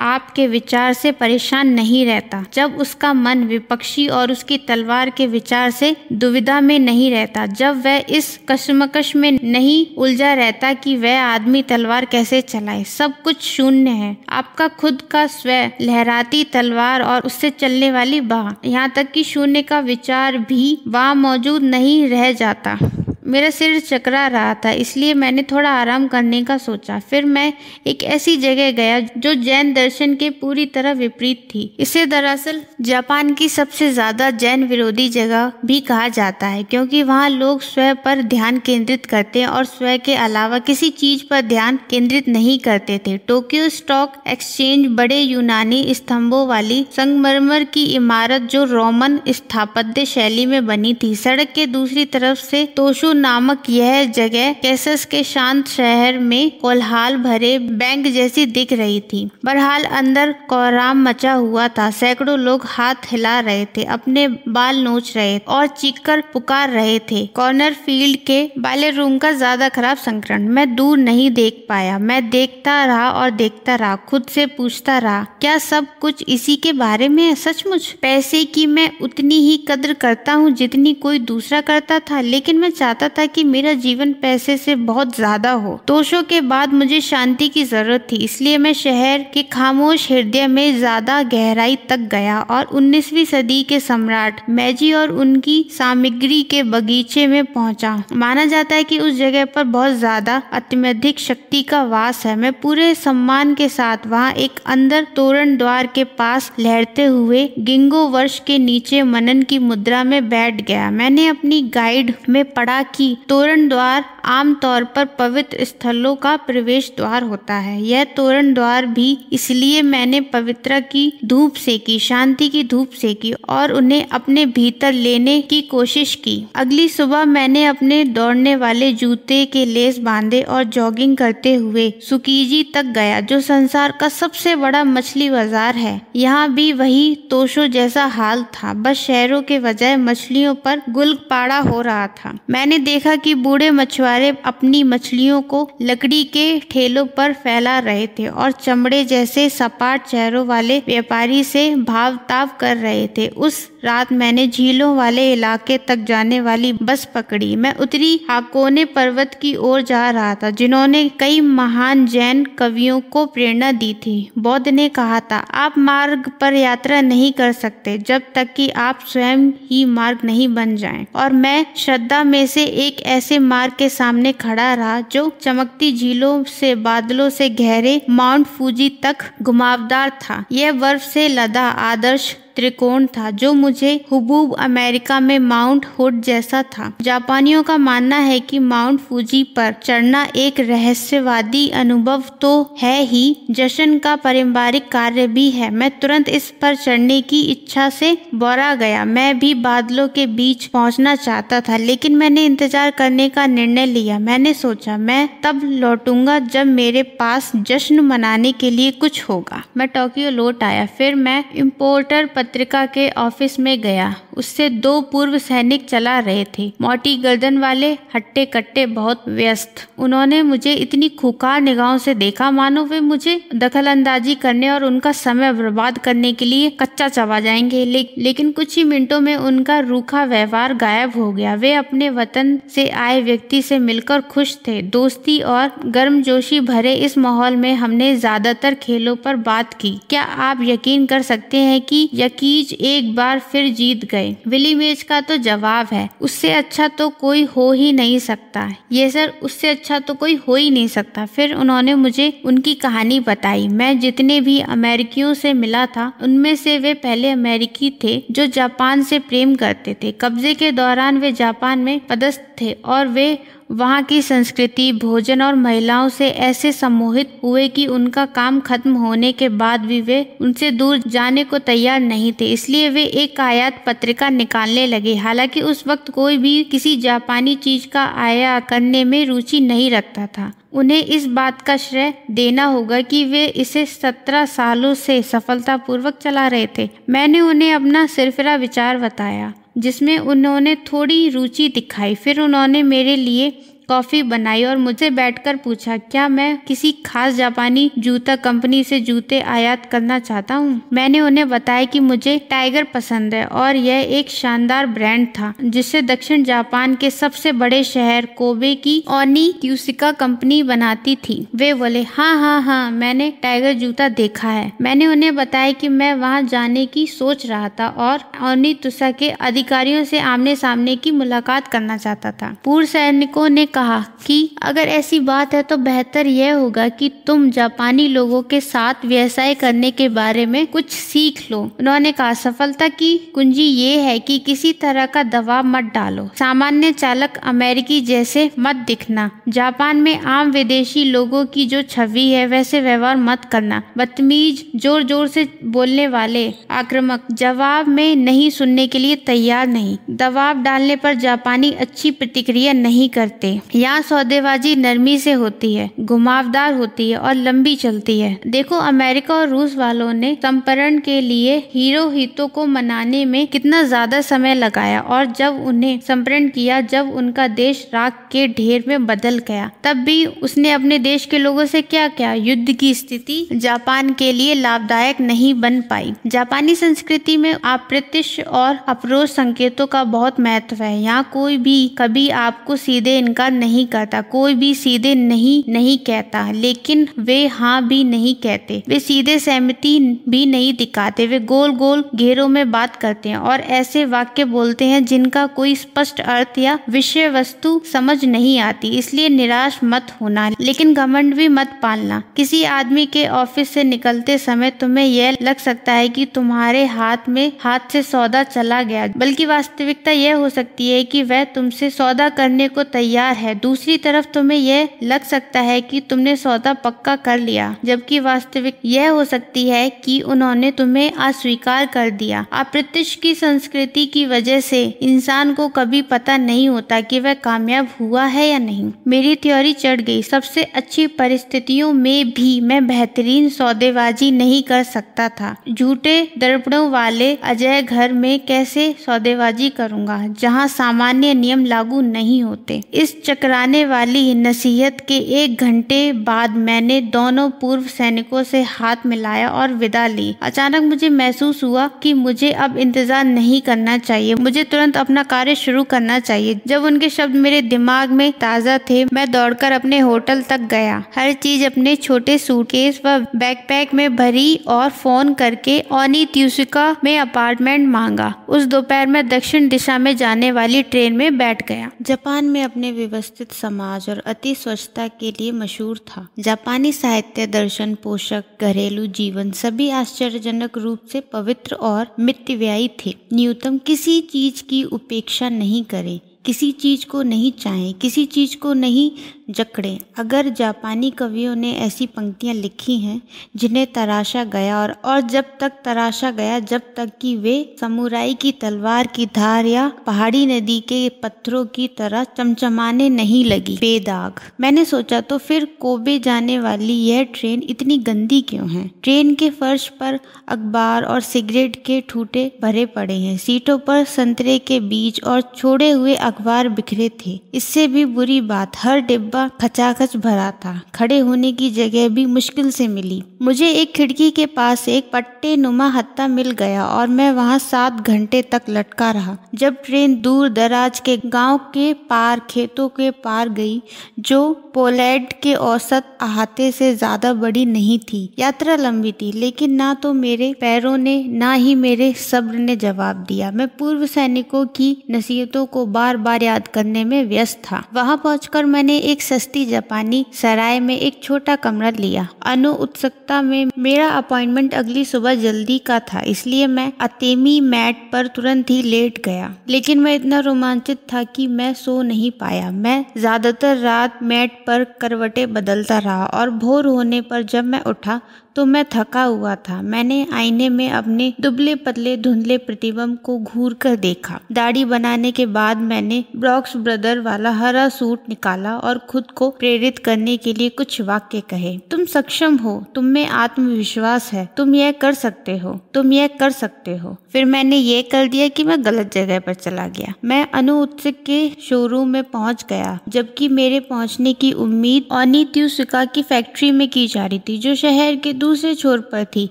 आपके विचार से परेशान नहीं रहता, जब उसका मन विपक्षी और उसकी तलवार के विचार से दुविधा में नहीं रहता, जब वह इस कशमकश में नहीं उलझा रहता कहता कि वह आदमी तलवार कैसे चलाए? सब कुछ शून्य है। आपका खुद का स्व लहराती तलवार और उससे चलने वाली बाह। यहाँ तक कि शून्य का विचार भी वहाँ मौजूद नहीं रह जाता। मेरा सिर चकरा रहा था, इसलिए मैंने थोड़ा आराम करने का सोचा। फिर मैं एक ऐसी जगह गया जो जैन दर्शन के पूरी तरह विपरीत थी। इसे दरअसल जापान की सबसे ज़्यादा जैन विरोधी जगह भी कहा जाता है, क्योंकि वहाँ लोग स्वयं पर ध्यान केंद्रित करते हैं और स्वयं के अलावा किसी चीज़ पर ध्यान केंद्रित नहीं करते थे। टोक्यो स्टॉक एक्सचेंज बड़े यूनानी स्तंभों वाली संगमरमर की इमारत जो रोमन स्थापत्य शैली में बनी थी, सड़क के दूसरी तरफ़ से तोशो नामक यह जगह कैसस के शांत शहर में कोलहाल भरे बैंक जैसी दिख रही थी। बहरहाल अंदर कोराम मचा हुआ था। सैकड़ों लोग हाथ हिला रहे थे, अपने बाल नोच रहे और चीखकर पुकार रहे थे। कॉर्नर फ़ील्ड के बाले रूम का ज़्यादा खराब संकरण मैं दूर नहीं देख पाया। मैं देखता रहा और देखता रहा, खुद से पूछता रहा, क्या सब कुछ इसी के बारे में है सचमुच? पैसे की मैं उतनी ही कद्र करता हूँ जितनी कोई दूसरा करता था, लेकिन मैं चाहता चाहता था कि मेरा जीवन पैसे से बहुत ज़्यादा हो। तोशों के बाद मुझे शांति की ज़रूरत थी, इसलिए मैं शहर के खामोश हृदय में ज़्यादा गहराई तक गया और 19वीं सदी के सम्राट मैजी और उनकी सामग्री के बगीचे में पहुँचा। माना जाता है कि उस जगह पर बहुत ज़्यादा अत्यधिक शक्ति का वास है। मैं पूरे सम्मान के साथ वहाँ एक अंदर तोरण द्वार के पास लहरते हुए गिंगो वर्ष के नीचे मनन की मुद्रा में बैठ गया। मैंने अपनी गाइड में पढ़ा कि तोरण द्वार आमतौर पर पवित्र स्थलों का प्रवेश द्वार होता है। यह तोरण द्वार भी इसलिए मैंने पवित्र की धूप से की, शांति की धूप से की और उन्हें अपने भीतर लेने की कोशिश की। अगली सुबह मैंने अपने दौड़ने वाले जूते के लेस बांधे और जॉगिंग करते हुए सुकीजी तक गया, जो संसार का सबसे बड़ा मछली बाज़ार है। यहाँ भी वही तोशो जैसा हाल था, बस शहरों के बजाय मछलियों पर गुल पाड़ा हो रहा था। मैंने देखा कि बूढ़े मछुआरे अपनी मछलियों को लकड़ी के ठेलों पर फैला रहे थे और चमड़े जैसे सपाट चेहरों वाले व्यापारी से भाव ताव कर रहे थे। उस रात मैंने झीलों वाले इलाके तक जाने वाली बस पकड़ी। मैं उतरी हाकोने पर्वत की ओर जा रहा था, जिन्होंने कई महान जैन कवियों को प्रेरणा दी थी। बौद्ध ने कहा था, आप मार्ग पर यात्रा नहीं कर सकते जब तक कि आप स्वयं ही मार्ग नहीं बन जाएँ। और मैं श्रद्धा में से एक ऐसे मार्ग के सामने खड़ा रहा, जो चमकती झीलों से, बादलों से गहरे, माउंट फूजी तक घुमावदार था। यह बर्फ़ से लदा, आदर्श त्रिकोण था, जो मुझे हुबूब अमेरिका में माउंट हुड जैसा था। जापानियों का मानना है कि माउंट फूजी पर चढ़ना एक रहस्यवादी अनुभव तो है ही। जश्न का पारिवारिक कार्य भी है। मैं तुरंत इस पर चढ़ने की इच्छा से बोरा गया। मैं भी बादलों के बीच पहुँचना चाहता था, लेकिन मैंने इंतज़ार करने का निर्णय लिया। मैंने सोचा, मैं तब लौटूँगा जब मेरे पास जश्न मनाने के लिए कुछ होगा। मैं टोक्यो लौट आया। फिर मैं इम्पोर्टर पत्रिका के ऑफ़िस में गया। उससे दो पूर्व सैनिक चला रहे थे। मोटी गर्दन वाले हट्टे कट्टे बहुत व्यस्त। उन्होंने मुझे इतनी खुकार निगाहों से देखा। मानो वे मुझे दखल अंदाजी करने और उनका समय बर्बाद करने के लिए कच्चा चबा जाएँगे। ले, लेकिन कुछ ही मिनटों में उनका रूखा व्यवहार गायब हो गया। वे अपने वतन से आए व्यक्ति से मिलकर खुश थे। दोस्ती और गर्मजोशी भरे इस माहौल में हमने ज़्यादातर खेलों पर बात की। क्या आप यकीन कर सकते हैं कि यकीज एक बार फिर जीत गए। विली मेज का तो जवाब है, उससे अच्छा तो कोई हो ही नहीं सकता। ये सर, उससे अच्छा तो कोई हो ही नहीं सकता। फिर उन्होंने मुझे उनकी कहानी बताई। मैं जितने भी अमेरिकियों से मिला था, उनमें से वे पहले अमेरिकी थे जो जापान से प्रेम करते थे। कब्जे के दौरान वे जापान में पदस्थ थे और वे वहाँ की संस्कृति, भोजन और महिलाओं से ऐसे सम्मोहित हुए कि उनका काम खत्म होने के बाद भी वे उनसे दूर जाने को तैयार नहीं थे, इसलिए वे एक आयात पत्रिका निकालने लगे। हालाँकि उस वक्त कोई भी किसी जापानी चीज़ का आया करने में रुचि नहीं रखता था। उन्हें इस बात का श्रेय देना होगा कि वे इसे सत्रह सालों से सफलतापूर्वक चला रहे थे। मैंने उन्हें अपना सिरफिरा विचार बताया। जिसमें उन्होंने थोड़ी रुचि दिखाई। फिर उन्होंने मेरे लिए कॉफ़ी बनाई और मुझे बैठकर पूछा, क्या मैं किसी खास जापानी जूता कंपनी से जूते आयात करना चाहता हूँ? मैंने उन्हें बताया कि मुझे टाइगर पसंद है और यह एक शानदार ब्रांड था, जिसे दक्षिण जापान के सबसे बड़े शहर कोबे की ओनी ट्यूसिका कंपनी बनाती थी। वे बोले हाँ हाँ हाँ मैंने टाइगर जूता देखा है। मैंने उन्हें बताया कि मैं वहाँ जाने की सोच रहा था और ओनी तुसा के अधिकारियों से आमने सामने की मुलाकात करना चाहता था। पूर्व सैनिकों ने कहा कि अगर ऐसी बात है तो बेहतर यह होगा कि तुम जापानी लोगों के साथ व्यवसाय करने के बारे में कुछ सीख लो। उन्होंने कहा, सफलता की कुंजी ये है कि किसी तरह का दबाव मत डालो। सामान्य चालक अमेरिकी जैसे मत दिखना। जापान में आम विदेशी लोगों की जो छवि है, वैसे व्यवहार मत करना। बदतमीज ज़ोर ज़ोर से बोलने वाले आक्रामक, जवाब में नहीं सुनने के लिए तैयार नहीं। दबाव डालने पर जापानी अच्छी प्रतिक्रिया नहीं करते। यहाँ सौदेबाजी नरमी से होती है, घुमावदार होती है और लंबी चलती है। देखो, अमेरिका और रूस वालों ने संपरण के लिए हीरो हितों को मनाने में कितना ज़्यादा समय लगाया और जब उन्हें संपरण किया, जब उनका देश राख के ढेर में बदल गया, तब भी उसने अपने देश के लोगों से क्या क्या? युद्ध की स्थिति जापान के लिए लाभदायक नहीं बन पाई। जापानी संस्कृति में अप्रत्यक्ष और अप्रोच संकेतों का बहुत महत्व है। यहाँ कोई भी कभी आपको सीधे इनकार नहीं करता, कोई भी सीधे नहीं नहीं कहता, लेकिन वे हाँ भी नहीं कहते। वे सीधे सहमति भी नहीं दिखाते, वे गोल गोल घेरों में बात करते हैं और ऐसे वाक्य बोलते हैं जिनका कोई स्पष्ट अर्थ या विषय वस्तु समझ नहीं आती, इसलिए निराश मत होना, लेकिन घमंड भी मत पालना। किसी आदमी के ऑफ़िस से निकलते समय तुम्हें यह लग सकता है कि तुम्हारे हाथ में हाथ से सौदा चला गया, बल्कि वास्तविकता यह हो सकती है कि वह तुमसे सौदा करने को तैयार है। दूसरी तरफ़ तुम्हें यह लग सकता है कि तुमने सौदा पक्का कर लिया, जबकि वास्तविक यह हो सकती है कि उन्होंने तुम्हें अस्वीकार कर दिया। अप्रत्यक्ष की संस्कृति की वजह से इंसान को कभी पता नहीं होता कि वह कामयाब हुआ है या नहीं। मेरी थ्योरी चढ़ गई। सबसे अच्छी परिस्थितियों में भी मैं बेहतरीन सौदेबाजी नहीं कर सकता था। झूठे दर्पणों वाले अजय घर में कैसे सौदेबाजी करूँगा, जहाँ सामान्य नियम लागू नहीं होते? इस चकराने वाली नसीहत के एक घंटे बाद मैंने दोनों पूर्व सैनिकों से हाथ मिलाया और विदा ली। अचानक मुझे महसूस हुआ कि मुझे अब इंतज़ार नहीं करना चाहिए। मुझे तुरंत अपना कार्य शुरू करना चाहिए। जब उनके शब्द मेरे दिमाग में ताज़ा थे, मैं दौड़कर अपने होटल तक गया। हर चीज़ अपने छोटे सूटकेस व बैकपैक में भरी और फ़ोन करके ओनी त्यूसिका में अपार्टमेंट मांगा। उस दोपहर में दक्षिण दिशा में जाने वाली ट्रेन में बैठ गया। जापान में अपने व्यवस्थित समाज और अति स्वच्छता के लिए मशहूर था। जापानी साहित्य, दर्शन, पोषक, घरेलू जीवन सभी आश्चर्यजनक रूप से पवित्र और मित्यव्यायी थे। न्यूनतम किसी चीज़ की उपेक्षा नहीं करें, किसी चीज़ को नहीं चाहें, किसी चीज़ को नहीं जकड़ें। अगर जापानी कवियों ने ऐसी पंक्तियाँ लिखी हैं, जिन्हें तराशा गया और और जब तक तराशा गया, जब तक कि वे समुराई की तलवार की धार या पहाड़ी नदी के पत्थरों की तरह चमचमाने नहीं लगी। बेदाग। मैंने सोचा तो फिर कोबे जाने वाली यह ट्रेन इतनी गंदी क्यों है? ट्रेन के फर्श पर अखबार और सिगरेट के ठूटे भरे पड़े हैं। सीटों पर संतरे के बीज और छोड़े हुए अखबार बिखरे थे। इससे भी बुरी बात, हर डिब्बा खचाखच भरा था। खड़े होने की जगह भी मुश्किल से मिली। मुझे एक खिड़की के पास एक पट्टे नुमा हत्ता मिल गया और मैं वहाँ सात घंटे तक लटका रहा। जब ट्रेन दूर दराज के गाँव के पार खेतों के पार गई, जो पोलैंड के औसत अहाते से ज़्यादा बड़ी नहीं थी। यात्रा लंबी थी, लेकिन ना तो मेरे पैरों ने, ना ही मेरे सब्र ने जवाब दिया। मैं पूर्व सैनिकों की नसीहतों को बार बार याद करने में व्यस्त था। वहाँ पहुंचकर मैंने एक सस्ती जापानी सराय में एक छोटा कमरा लिया। अनु उत्सुकता में, मेरा अपॉइंटमेंट अगली सुबह जल्दी का था, इसलिए मैं अतेमी मैट पर तुरंत ही लेट गया। लेकिन मैं इतना रोमांचित था कि मैं सो नहीं पाया। मैं ज़्यादातर रात मैट पर करवटे बदलता रहा और भोर होने पर जब मैं उठा तो मैं थका हुआ था। मैंने आईने में अपने दुबले पतले धुंधले प्रतिबिंब को घूर कर देखा। दाढ़ी बनाने के बाद मैंने ब्रॉक्स ब्रदर वाला हरा सूट निकाला और खुद को प्रेरित करने के लिए कुछ वाक्य कहे। तुम सक्षम हो, तुम में आत्मविश्वास है, तुम यह कर सकते हो, तुम यह कर सकते हो। फिर मैंने ये कर दिया कि मैं गलत जगह पर चला गया। मैं अनु उत्सुक के शोरूम में पहुँच गया, जबकि मेरे पहुँचने की उम्मीद ओनी त्यूसिका की फैक्ट्री में की जा रही थी, जो शहर के दूसरे छोर पर थी।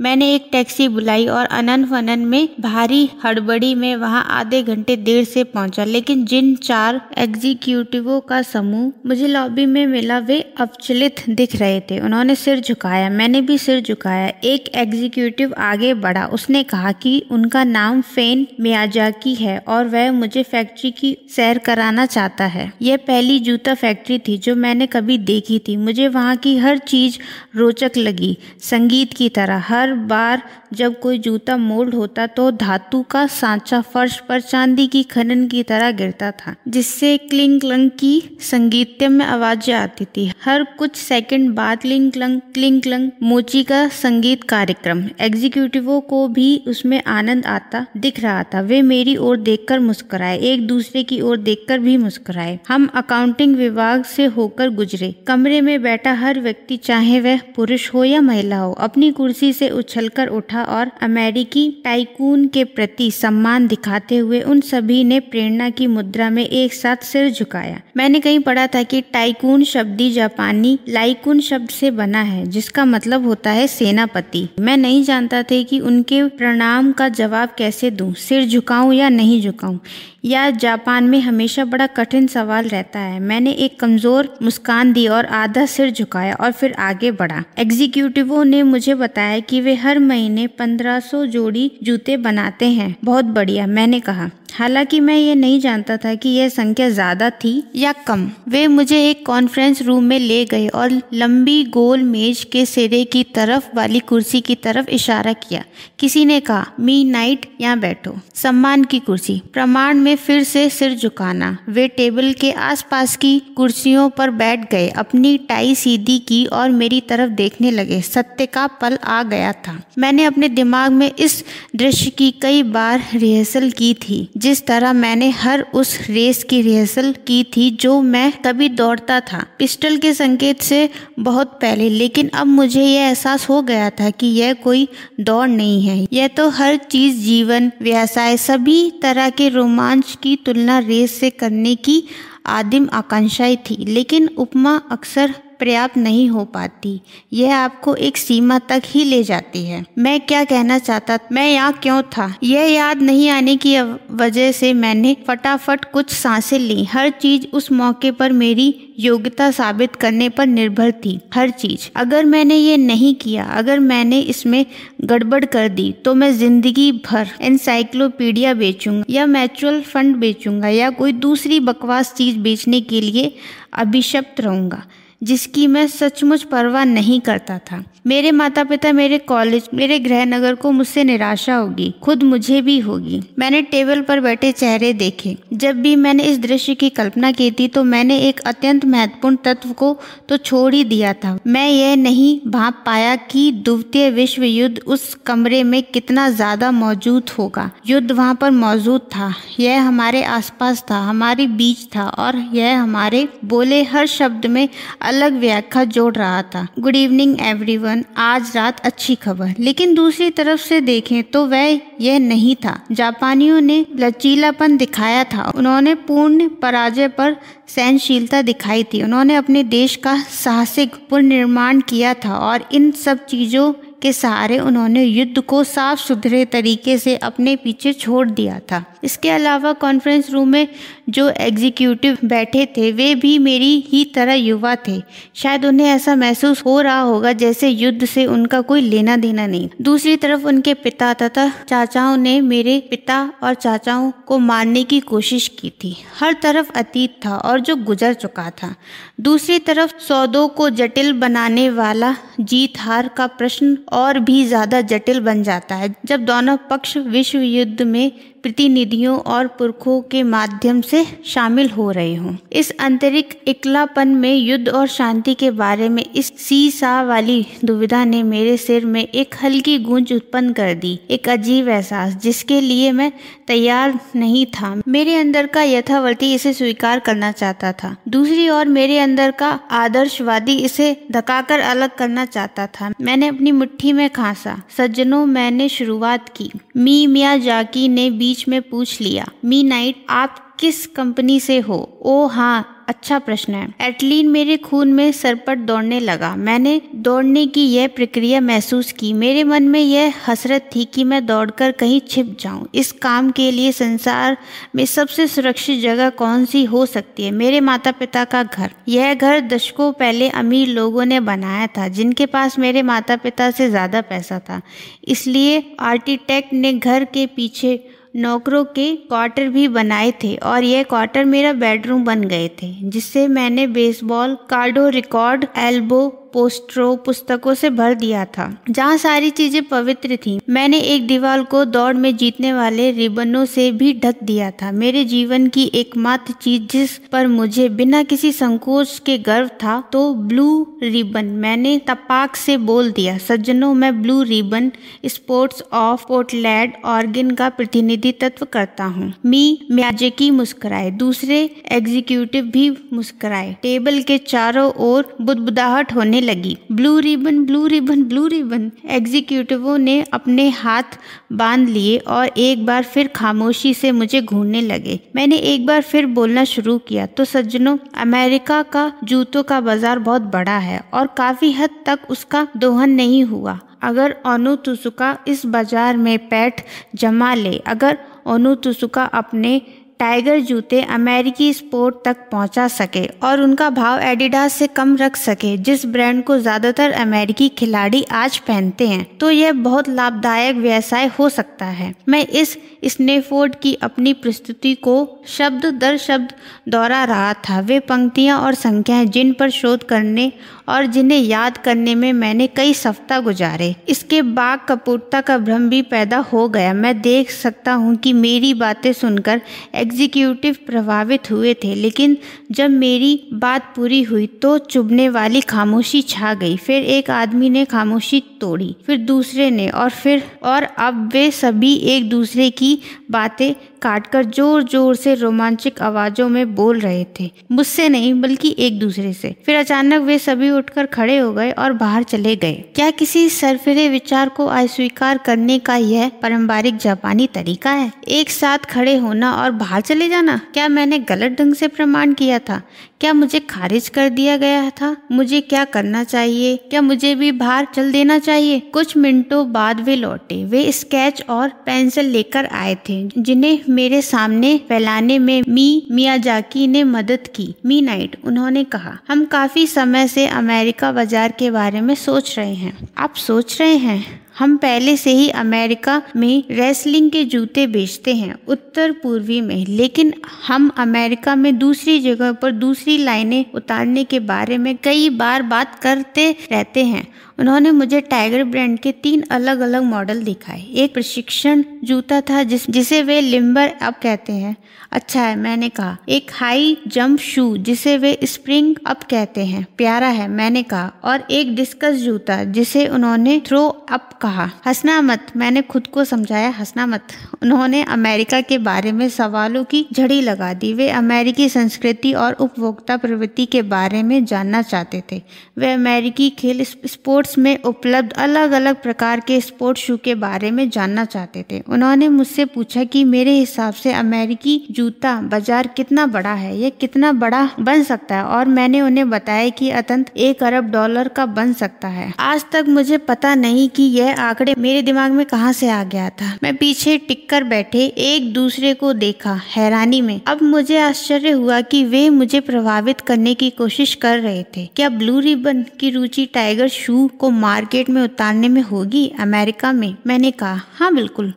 मैंने एक टैक्सी बुलाई और अनन फनन में भारी हड़बड़ी में वहाँ आधे घंटे देर से पहुँचा। लेकिन जिन चार एग्जीक्यूटिवों का समूह मुझे लॉबी में मिला, वे अवचलित दिख रहे थे। उन्होंने सिर झुकाया। मैंने भी सिर झुकाया। एक एग्जीक्यूटिव आगे बढ़ा। उसने कहा कि उनका नाम फेन मियाजाकी है और वह मुझे फैक्ट्री की सैर कराना चाहता है। यह पहली जूता फैक्ट्री थी जो मैंने कभी देखी थी। मुझे वहाँ की हर चीज़ रोचक लगी। संगीत की तरह। हर बार जब कोई जूता मोल्ड होता तो धातु का सांचा फर्श पर चांदी की खनन की तरह गिरता था, जिससे क्लिंग क्लंग की संगीतमय आवाज़ें आती थी। हर कुछ सेकंड बाद क्लिंग क्लंग क्लिंग क्लंग, मोची का संगीत कार्यक्रम। एग्जीक्यूटिवों को भी उसमें आनंद आता दिख रहा था। वे मेरी ओर देखकर मुस्कुराए, एक दूसरे की ओर देखकर भी मुस्कुराए। हम अकाउंटिंग विभाग से होकर गुजरे। कमरे में बैठा हर व्यक्ति, चाहे वह पुरुष हो या महिला हो, अपनी कुर्सी से उछलकर उठा। और अमेरिकी टाइकून के प्रति सम्मान दिखाते हुए उन सभी ने प्रेरणा की मुद्रा में एक साथ सिर झुकाया। मैंने कहीं पढ़ा था कि टाइकून शब्दी जापानी लाइकून शब्द से बना है, जिसका मतलब होता है सेनापति। मैं नहीं जानता थे कि उनके प्रणाम का जवाब कैसे दूँ, सिर झुकाऊं या नहीं झुकाऊं। या जापान में हमेशा बड़ा कठिन सवाल रहता है। मैंने एक कमज़ोर मुस्कान दी और आधा सिर झुकाया और फिर आगे बढ़ा। एग्जीक्यूटिवों ने मुझे बताया कि वे हर महीने 1500 जोड़ी जूते बनाते हैं। बहुत बढ़िया, मैंने कहा। हालाँकि मैं ये नहीं जानता था कि यह संख्या ज़्यादा थी या कम। वे मुझे एक कॉन्फ्रेंस रूम में ले गए और लंबी गोल मेज के सिरे की तरफ़ वाली कुर्सी की तरफ़ इशारा किया। किसी ने कहा, मी नाइट, यहाँ बैठो। सम्मान की कुर्सी। प्रमाण में फिर से सिर झुकाना। वे टेबल के आसपास की कुर्सियों पर बैठ गए, अपनी टाई सीधी की और मेरी तरफ़ देखने लगे। सत्य का पल आ गया था। मैंने अपने दिमाग में इस दृश्य की कई बार रिहर्सल की थी। जिस तरह मैंने हर उस रेस की रिहर्सल की थी जो मैं कभी दौड़ता था। पिस्टल के संकेत से बहुत पहले, लेकिन अब मुझे यह एहसास हो गया था कि यह कोई दौड़ नहीं है। यह तो हर चीज़, जीवन, व्यवसाय, सभी तरह के रोमांच की तुलना रेस से करने की आदिम आकांक्षाएँ थी लेकिन उपमा अक्सर पर्याप्त नहीं हो पाती। यह आपको एक सीमा तक ही ले जाती है। मैं क्या कहना चाहता, मैं यहाँ क्यों था? यह याद नहीं आने की वजह से मैंने फटाफट कुछ साँसें ली। हर चीज़ उस मौके पर मेरी योग्यता साबित करने पर निर्भर थी। हर चीज़। अगर मैंने ये नहीं किया, अगर मैंने इसमें गड़बड़ कर दी तो मैं ज़िंदगी भर एनसाइक्लोपीडिया बेचूँगा या म्यूचुअल फंड बेचूँगा या कोई दूसरी बकवास चीज़ बेचने के लिए अभिशप्त रहूँगा। जिसकी मैं सचमुच परवाह नहीं करता था। मेरे माता पिता मेरे कॉलेज, मेरे गृह नगर को मुझसे निराशा होगी, खुद मुझे भी होगी। मैंने टेबल पर बैठे चेहरे देखे। जब भी मैंने इस दृश्य की कल्पना की थी तो मैंने एक अत्यंत महत्वपूर्ण तत्व को तो छोड़ ही दिया था। मैं यह नहीं भाप पाया कि द्वितीय विश्व युद्ध उस कमरे में कितना ज़्यादा मौजूद होगा। युद्ध वहाँ पर मौजूद था। यह हमारे आसपास था, हमारे बीच था और यह हमारे बोले हर शब्द में अलग व्याख्या जोड़ रहा था। गुड इवनिंग एवरीवन आज रात अच्छी खबर। लेकिन दूसरी तरफ़ से देखें तो वह यह नहीं था। जापानियों ने लचीलापन दिखाया था। उन्होंने पूर्ण पराजय पर सहनशीलता दिखाई थी। उन्होंने अपने देश का साहसिक पुनर्निर्माण किया था और इन सब चीज़ों के सहारे उन्होंने युद्ध को साफ़ सुथरे तरीके से अपने पीछे छोड़ दिया था। इसके अलावा कॉन्फ्रेंस रूम में जो एग्जीक्यूटिव बैठे थे, वे भी मेरी ही तरह युवा थे। शायद उन्हें ऐसा महसूस हो रहा होगा जैसे युद्ध से उनका कोई लेना देना नहीं। दूसरी तरफ़ उनके पिता तथा चाचाओं ने मेरे पिता और चाचाओं को मारने की कोशिश की थी। हर तरफ़ अतीत था और जो गुजर चुका था। दूसरी तरफ़ सौदों को जटिल बनाने वाला जीत हार का प्रश्न और भी ज़्यादा जटिल बन जाता है। जब दोनों पक्ष विश्व युद्ध में प्रतिनिधियों और पुरखों के माध्यम से शामिल हो रहे हों। इस आंतरिक इकलापन में युद्ध और शांति के बारे में इस सी सा वाली दुविधा ने मेरे सिर में एक हल्की गूंज उत्पन्न कर दी, एक अजीब एहसास, जिसके लिए मैं तैयार नहीं था। मेरे अंदर का यथावर्ती इसे स्वीकार करना चाहता था। दूसरी ओर मेरे अंदर का आदर्शवादी इसे धकाकर अलग करना चाहता था। मैंने अपनी मुट्ठी में खांसा। सज्जनों, मैंने शुरुआत की। मी मिया जाकी ने बीच में पूछ लिया, मी नाइट, आप किस कंपनी से हो? ओ हाँ अच्छा प्रश्न है। एटलीन मेरे खून में सरपट दौड़ने लगा। मैंने दौड़ने की यह प्रक्रिया महसूस की। मेरे मन में यह हसरत थी कि मैं दौड़कर कहीं छिप जाऊँ। इस काम के लिए संसार में सबसे सुरक्षित जगह कौन सी हो सकती है? मेरे माता पिता का घर। यह घर दशकों पहले अमीर लोगों ने बनाया था, जिनके पास मेरे माता पिता से ज़्यादा पैसा था। इसलिए आर्किटेक्ट ने घर के पीछे नौकरों के क्वार्टर भी बनाए थे और यह क्वार्टर मेरा बेडरूम बन गए थे, जिससे मैंने बेसबॉल कार्डो रिकॉर्ड एल्बो पोस्टरों, पुस्तकों से भर दिया था। जहाँ सारी चीज़ें पवित्र थीं। मैंने एक दीवार को दौड़ में जीतने वाले रिबनों से भी ढक दिया था। मेरे जीवन की एकमात्र चीज़ जिस पर मुझे बिना किसी संकोच के गर्व था तो ब्लू रिबन। मैंने तपाक से बोल दिया, सज्जनों, मैं Blue Ribbon Sports of Portland, Oregon का प्रतिनिधित्व करता हूँ। मी म्याजेकी मुस्कुराए, दूसरे एग्जीक्यूटिव भी मुस्कुराए। टेबल के चारों ओर बुदबुदाहट होने कहने लगी। Blue ribbon blue ribbon blue ribbon. एग्जीक्यूटिवों ने अपने हाथ बाँध लिए और एक बार फिर खामोशी से मुझे घूरने लगे। मैंने एक बार फिर बोलना शुरू किया। तो सज्जनों, अमेरिका का जूतों का बाज़ार बहुत बड़ा है और काफ़ी हद तक उसका दोहन नहीं हुआ। अगर अनु तुसुका इस बाज़ार में पैठ जमा ले, अगर अनु तुसुका अपने टाइगर जूते अमेरिकी स्पोर्ट तक पहुँचा सके और उनका भाव एडिडास से कम रख सके, जिस ब्रांड को ज़्यादातर अमेरिकी खिलाड़ी आज पहनते हैं। तो यह बहुत लाभदायक व्यवसाय हो सकता है। मैं इस स्नेफोर्ड की अपनी प्रस्तुति को शब्द दर शब्द दोहरा रहा था। वे पंक्तियाँ और संख्याएँ जिन पर शोध करने और जिन्हें याद करने में मैंने कई सप्ताह गुजारे। इसके बाद कपूरता का भ्रम भी पैदा हो गया। मैं देख सकता हूँ कि मेरी बातें सुनकर एग्जीक्यूटिव प्रभावित हुए थे, लेकिन जब मेरी बात पूरी हुई तो चुभने वाली खामोशी छा गई। फिर एक आदमी ने खामोशी तोड़ी, फिर दूसरे ने, और फिर, और अब वे सभी एक दूसरे की बातें काटकर ज़ोर ज़ोर से रोमांचक आवाजों में बोल रहे थे। मुझसे नहीं, बल्कि एक दूसरे से। फिर अचानक वे सभी उठकर खड़े हो गए और बाहर चले गए। क्या किसी सरफिरे विचार को अस्वीकार करने का यह पारंपरिक जापानी तरीका है? एक साथ खड़े होना और बाहर चले जाना? क्या मैंने गलत ढंग से प्रमाण किया था? क्या मुझे खारिज कर दिया गया था? मुझे क्या करना चाहिए? क्या मुझे भी बाहर चल देना चाहिए? कुछ मिनटों बाद वे लौटे। वे स्केच और पेंसिल लेकर आए थे, जिन्हें मेरे सामने फैलाने में मी मिया मियाजाकी ने मदद की। मी नाइट, उन्होंने कहा, हम काफ़ी समय से अमेरिका बाज़ार के बारे में सोच रहे हैं। आप सोच रहे हैं? हम पहले से ही अमेरिका में रेसलिंग के जूते बेचते हैं, उत्तर पूर्वी में। लेकिन हम अमेरिका में दूसरी जगह पर दूसरी लाइनें उतारने के बारे में कई बार बात करते रहते हैं। उन्होंने मुझे टाइगर ब्रांड के तीन अलग अलग मॉडल दिखाए। एक प्रशिक्षण जूता था जिस, जिसे वे लिम्बर अप कहते हैं। अच्छा है, मैंने कहा। एक हाई जंप शू जिसे वे स्प्रिंग अप कहते हैं। प्यारा है, मैंने कहा। और एक डिस्कस जूता जिसे उन्होंने थ्रो अप कहा। हंसना मत, मैंने खुद को समझाया, हंसना मत। उन्होंने अमेरिका के बारे में सवालों की झड़ी लगा दी। वे अमेरिकी संस्कृति और उपभोक्ता प्रवृत्ति के बारे में जानना चाहते थे। वे अमेरिकी खेल स्पोर्ट्स में उपलब्ध अलग अलग प्रकार के स्पोर्ट्स शू के बारे में जानना चाहते थे। उन्होंने मुझसे पूछा कि मेरे हिसाब से अमेरिकी जूता बाज़ार कितना बड़ा है? ये कितना बड़ा बन सकता है? और मैंने उन्हें बताया कि अतंत एक अरब डॉलर का बन सकता है। आज तक मुझे पता नहीं कि यह आंकड़े मेरे दिमाग में कहाँ से आ गया था। मैं पीछे टिक कर बैठे एक दूसरे को देखा हैरानी में। अब मुझे आश्चर्य हुआ कि वे मुझे प्रभावित करने की कोशिश कर रहे थे। क्या ब्लू रिबन की रुचि टाइगर शू को मार्केट में उतारने में होगी अमेरिका में? मैंने कहा हाँ बिल्कुल।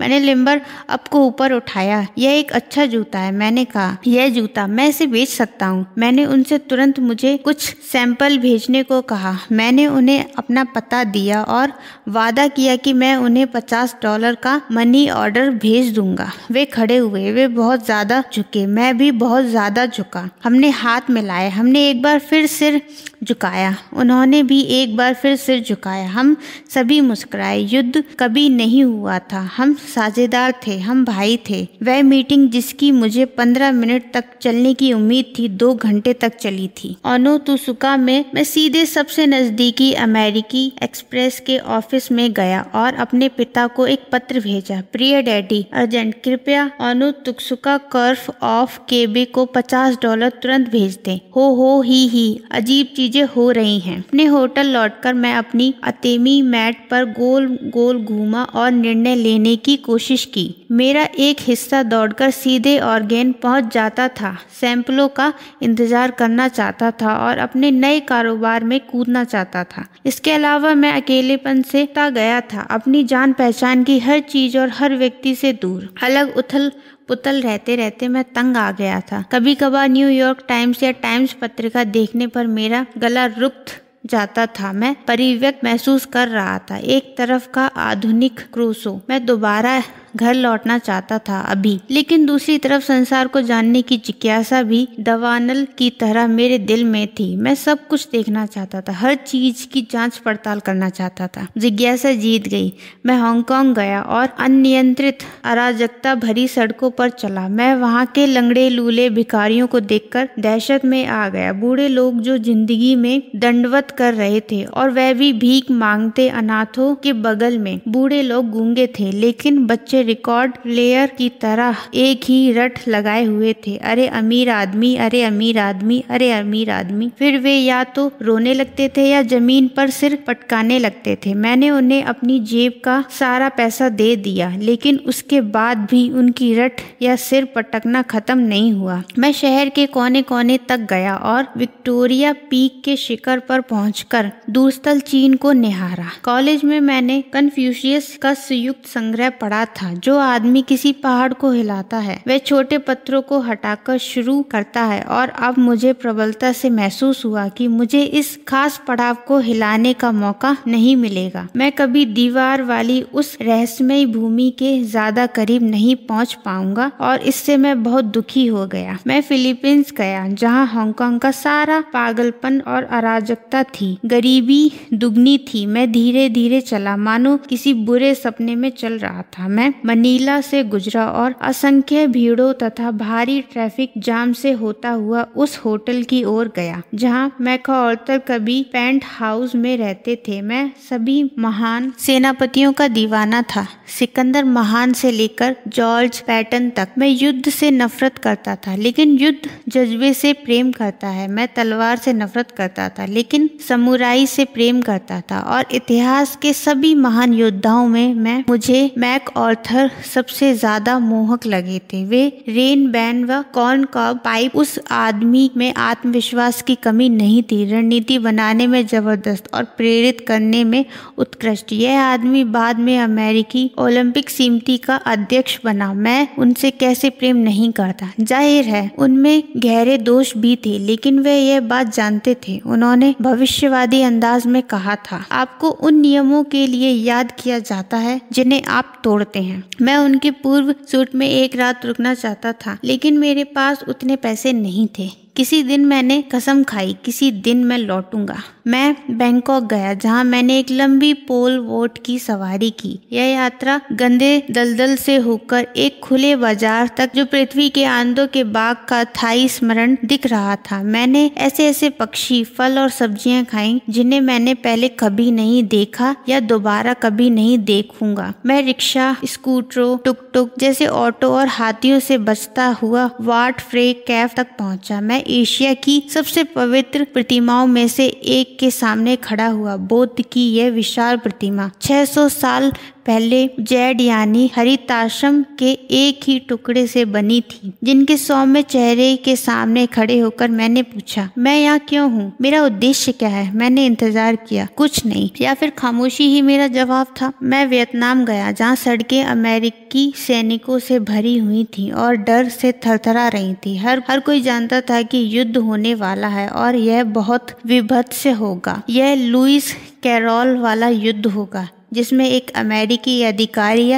मैंने लिम्बर अप को ऊपर उठाया। यह एक अच्छा जूता है, मैंने कहा। यह जूता मैं इसे बेच सकता हूँ। मैंने उनसे तुरंत मुझे कुछ सैंपल भेजने को कहा। मैंने उन्हें अपना पता दिया और वादा किया कि मैं उन्हें पचास डॉलर का मनी ऑर्डर भेज दूँगा। वे खड़े हुए, वे बहुत ज़्यादा झुके, मैं भी बहुत ज़्यादा झुका। हमने हाथ मिलाए, हमने एक बार फिर सिर झुकाया। उन्होंने भी एक बार फिर सिर झुकाया। हम सभी मुस्कुराए। युद्ध कभी नहीं हुआ था। हम साझेदार थे, हम भाई थे। वह मीटिंग जिसकी मुझे पंद्रह मिनट तक चलने की उम्मीद थी, दो घंटे तक चली थी। ओनो तुसुका में मैं सीधे सबसे नजदीकी अमेरिकी एक्सप्रेस के ऑफ़िस में गया और अपने पिता को एक पत्र भेजा। प्रिय डैडी, अर्जेंट, कृपया ओनो तुक्सुका कर्फ ऑफ़ केबे को पचास डॉलर तुरंत भेज दें। हो हो, ही ही, अजीब चीज़ें हो रही हैं। अपने होटल लौटकर मैं अपनी अतेमी मैट पर गोल गोल घूमा और निर्णय लेने की कोशिश की। मेरा एक हिस्सा दौड़कर सीधे ऑर्गेन पहुँच जाता था। सैंपलों का इंतज़ार करना चाहता था और अपने नए कारोबार में कूदना चाहता था। इसके अलावा मैं अकेलेपन से ता गया था। अपनी जान पहचान की हर चीज़ और हर व्यक्ति से दूर। अलग उथल पुतल रहते रहते मैं तंग आ गया था। कभी कभार न्यूयॉर्क टाइम्स या टाइम्स पत्रिका देखने पर मेरा गला रुक्त जाता था। मैं परिव्यक्त महसूस कर रहा था। एक तरफ़ का आधुनिक क्रूसो। मैं दोबारा घर लौटना चाहता था अभी। लेकिन दूसरी तरफ़ संसार को जानने की जिज्ञासा भी दवानल की तरह मेरे दिल में थी। मैं सब कुछ देखना चाहता था, हर चीज़ की जाँच पड़ताल करना चाहता था। जिज्ञासा जीत गई। मैं हांगकांग गया और अनियंत्रित अराजकता भरी सड़कों पर चला। मैं वहाँ के लंगड़े लूले भिखारियों को देखकर दहशत में आ गया। बूढ़े लोग जो ज़िंदगी में दंडवत कर रहे थे और वह भी भीख मांगते अनाथों के बगल में। बूढ़े लोग गूँगे थे, लेकिन बच्चे रिकॉर्ड प्लेयर की तरह एक ही रट लगाए हुए थे। अरे अमीर आदमी, अरे अमीर आदमी, अरे अमीर आदमी। फिर वे या तो रोने लगते थे या ज़मीन पर सिर पटकाने लगते थे। मैंने उन्हें अपनी जेब का सारा पैसा दे दिया, लेकिन उसके बाद भी उनकी रट या सिर पटकना खत्म नहीं हुआ। मैं शहर के कोने कोने तक गया और विक्टोरिया पीक के शिखर पर पहुंचकर दूरस्थल चीन को निहारा। कॉलेज में मैंने कन्फ्यूशियस का संयुक्त संग्रह पढ़ा था। जो आदमी किसी पहाड़ को हिलाता है, वह छोटे पत्थरों को हटाकर शुरू करता है और अब मुझे प्रबलता से महसूस हुआ कि मुझे इस खास पड़ाव को हिलाने का मौका नहीं मिलेगा। मैं कभी दीवार वाली उस रहस्यमय भूमि के ज़्यादा करीब नहीं पहुँच पाऊँगा और इससे मैं बहुत दुखी हो गया। मैं फिलीपींस गया, जहाँ हांगकांग का सारा पागलपन और अराजकता थी। गरीबी दुगनी थी। मैं धीरे धीरे चला, मानो किसी बुरे सपने में चल रहा था। मैं मनीला से गुजरा और असंख्य भीड़ों तथा भारी ट्रैफ़िक जाम से होता हुआ उस होटल की ओर गया, जहाँ मैकाऑल्टर कभी पेंट हाउस में रहते थे। मैं सभी महान सेनापतियों का दीवाना था। सिकंदर महान से लेकर जॉर्ज पैटन तक मैं युद्ध से नफरत करता था, लेकिन युद्ध जज्बे से प्रेम करता है। मैं तलवार से नफरत करता था, लेकिन समुराई से प्रेम करता था और इतिहास के सभी महान योद्धाओं में मैं, मुझे मैक ऑर्थर पत्थर सबसे ज़्यादा मोहक लगे थे। वे रेन बैन व कॉर्न का पाइप उस आदमी में आत्मविश्वास की कमी नहीं थी। रणनीति बनाने में ज़बरदस्त और प्रेरित करने में उत्कृष्ट। यह आदमी बाद में अमेरिकी ओलंपिक समिति का अध्यक्ष बना। मैं उनसे कैसे प्रेम नहीं करता। ज़ाहिर है, उनमें गहरे दोष भी थे, लेकिन वे यह बात जानते थे। उन्होंने भविष्यवादी अंदाज में कहा था, आपको उन नियमों के लिए याद किया जाता है जिन्हें आप तोड़ते हैं। मैं उनके पूर्व सूट में एक रात रुकना चाहता था, लेकिन मेरे पास उतने पैसे नहीं थे। किसी दिन मैंने कसम खाई, किसी दिन मैं लौटूँगा। मैं बैंकॉक गया, जहाँ मैंने एक लंबी पोल वोट की सवारी की। यह यात्रा गंदे दलदल से होकर एक खुले बाज़ार तक, जो पृथ्वी के आंदों के बाग का थाई स्मरण दिख रहा था। मैंने ऐसे ऐसे पक्षी, फल और सब्ज़ियाँ खाई, जिन्हें मैंने पहले कभी नहीं देखा या दोबारा कभी नहीं देखूँगा। मैं रिक्शा, स्कूटरों टुक टुक जैसे ऑटो और हाथियों से बचता हुआ वाट फ्रे कैफ तक पहुँचा। मैं एशिया की सबसे पवित्र प्रतिमाओं में से एक के सामने खड़ा हुआ। बौद्ध की यह विशाल प्रतिमा 600 साल पहले जैड यानी हरिताश्रम के एक ही टुकड़े से बनी थी, जिनके सौम्य चेहरे के सामने खड़े होकर मैंने पूछा, मैं यहाँ क्यों हूँ? मेरा उद्देश्य क्या है? मैंने इंतज़ार किया, कुछ नहीं। या फिर खामोशी ही मेरा जवाब था, मैं वियतनाम गया, जहाँ सड़कें अमेरिकी सैनिकों से भरी हुई थी और डर से थरथरा रही थी। हर हर कोई जानता था कि युद्ध होने वाला है और यह बहुत विभत्स होगा। यह लुइस कैरोल वाला युद्ध होगा। जिसमें एक अमेरिकी अधिकारी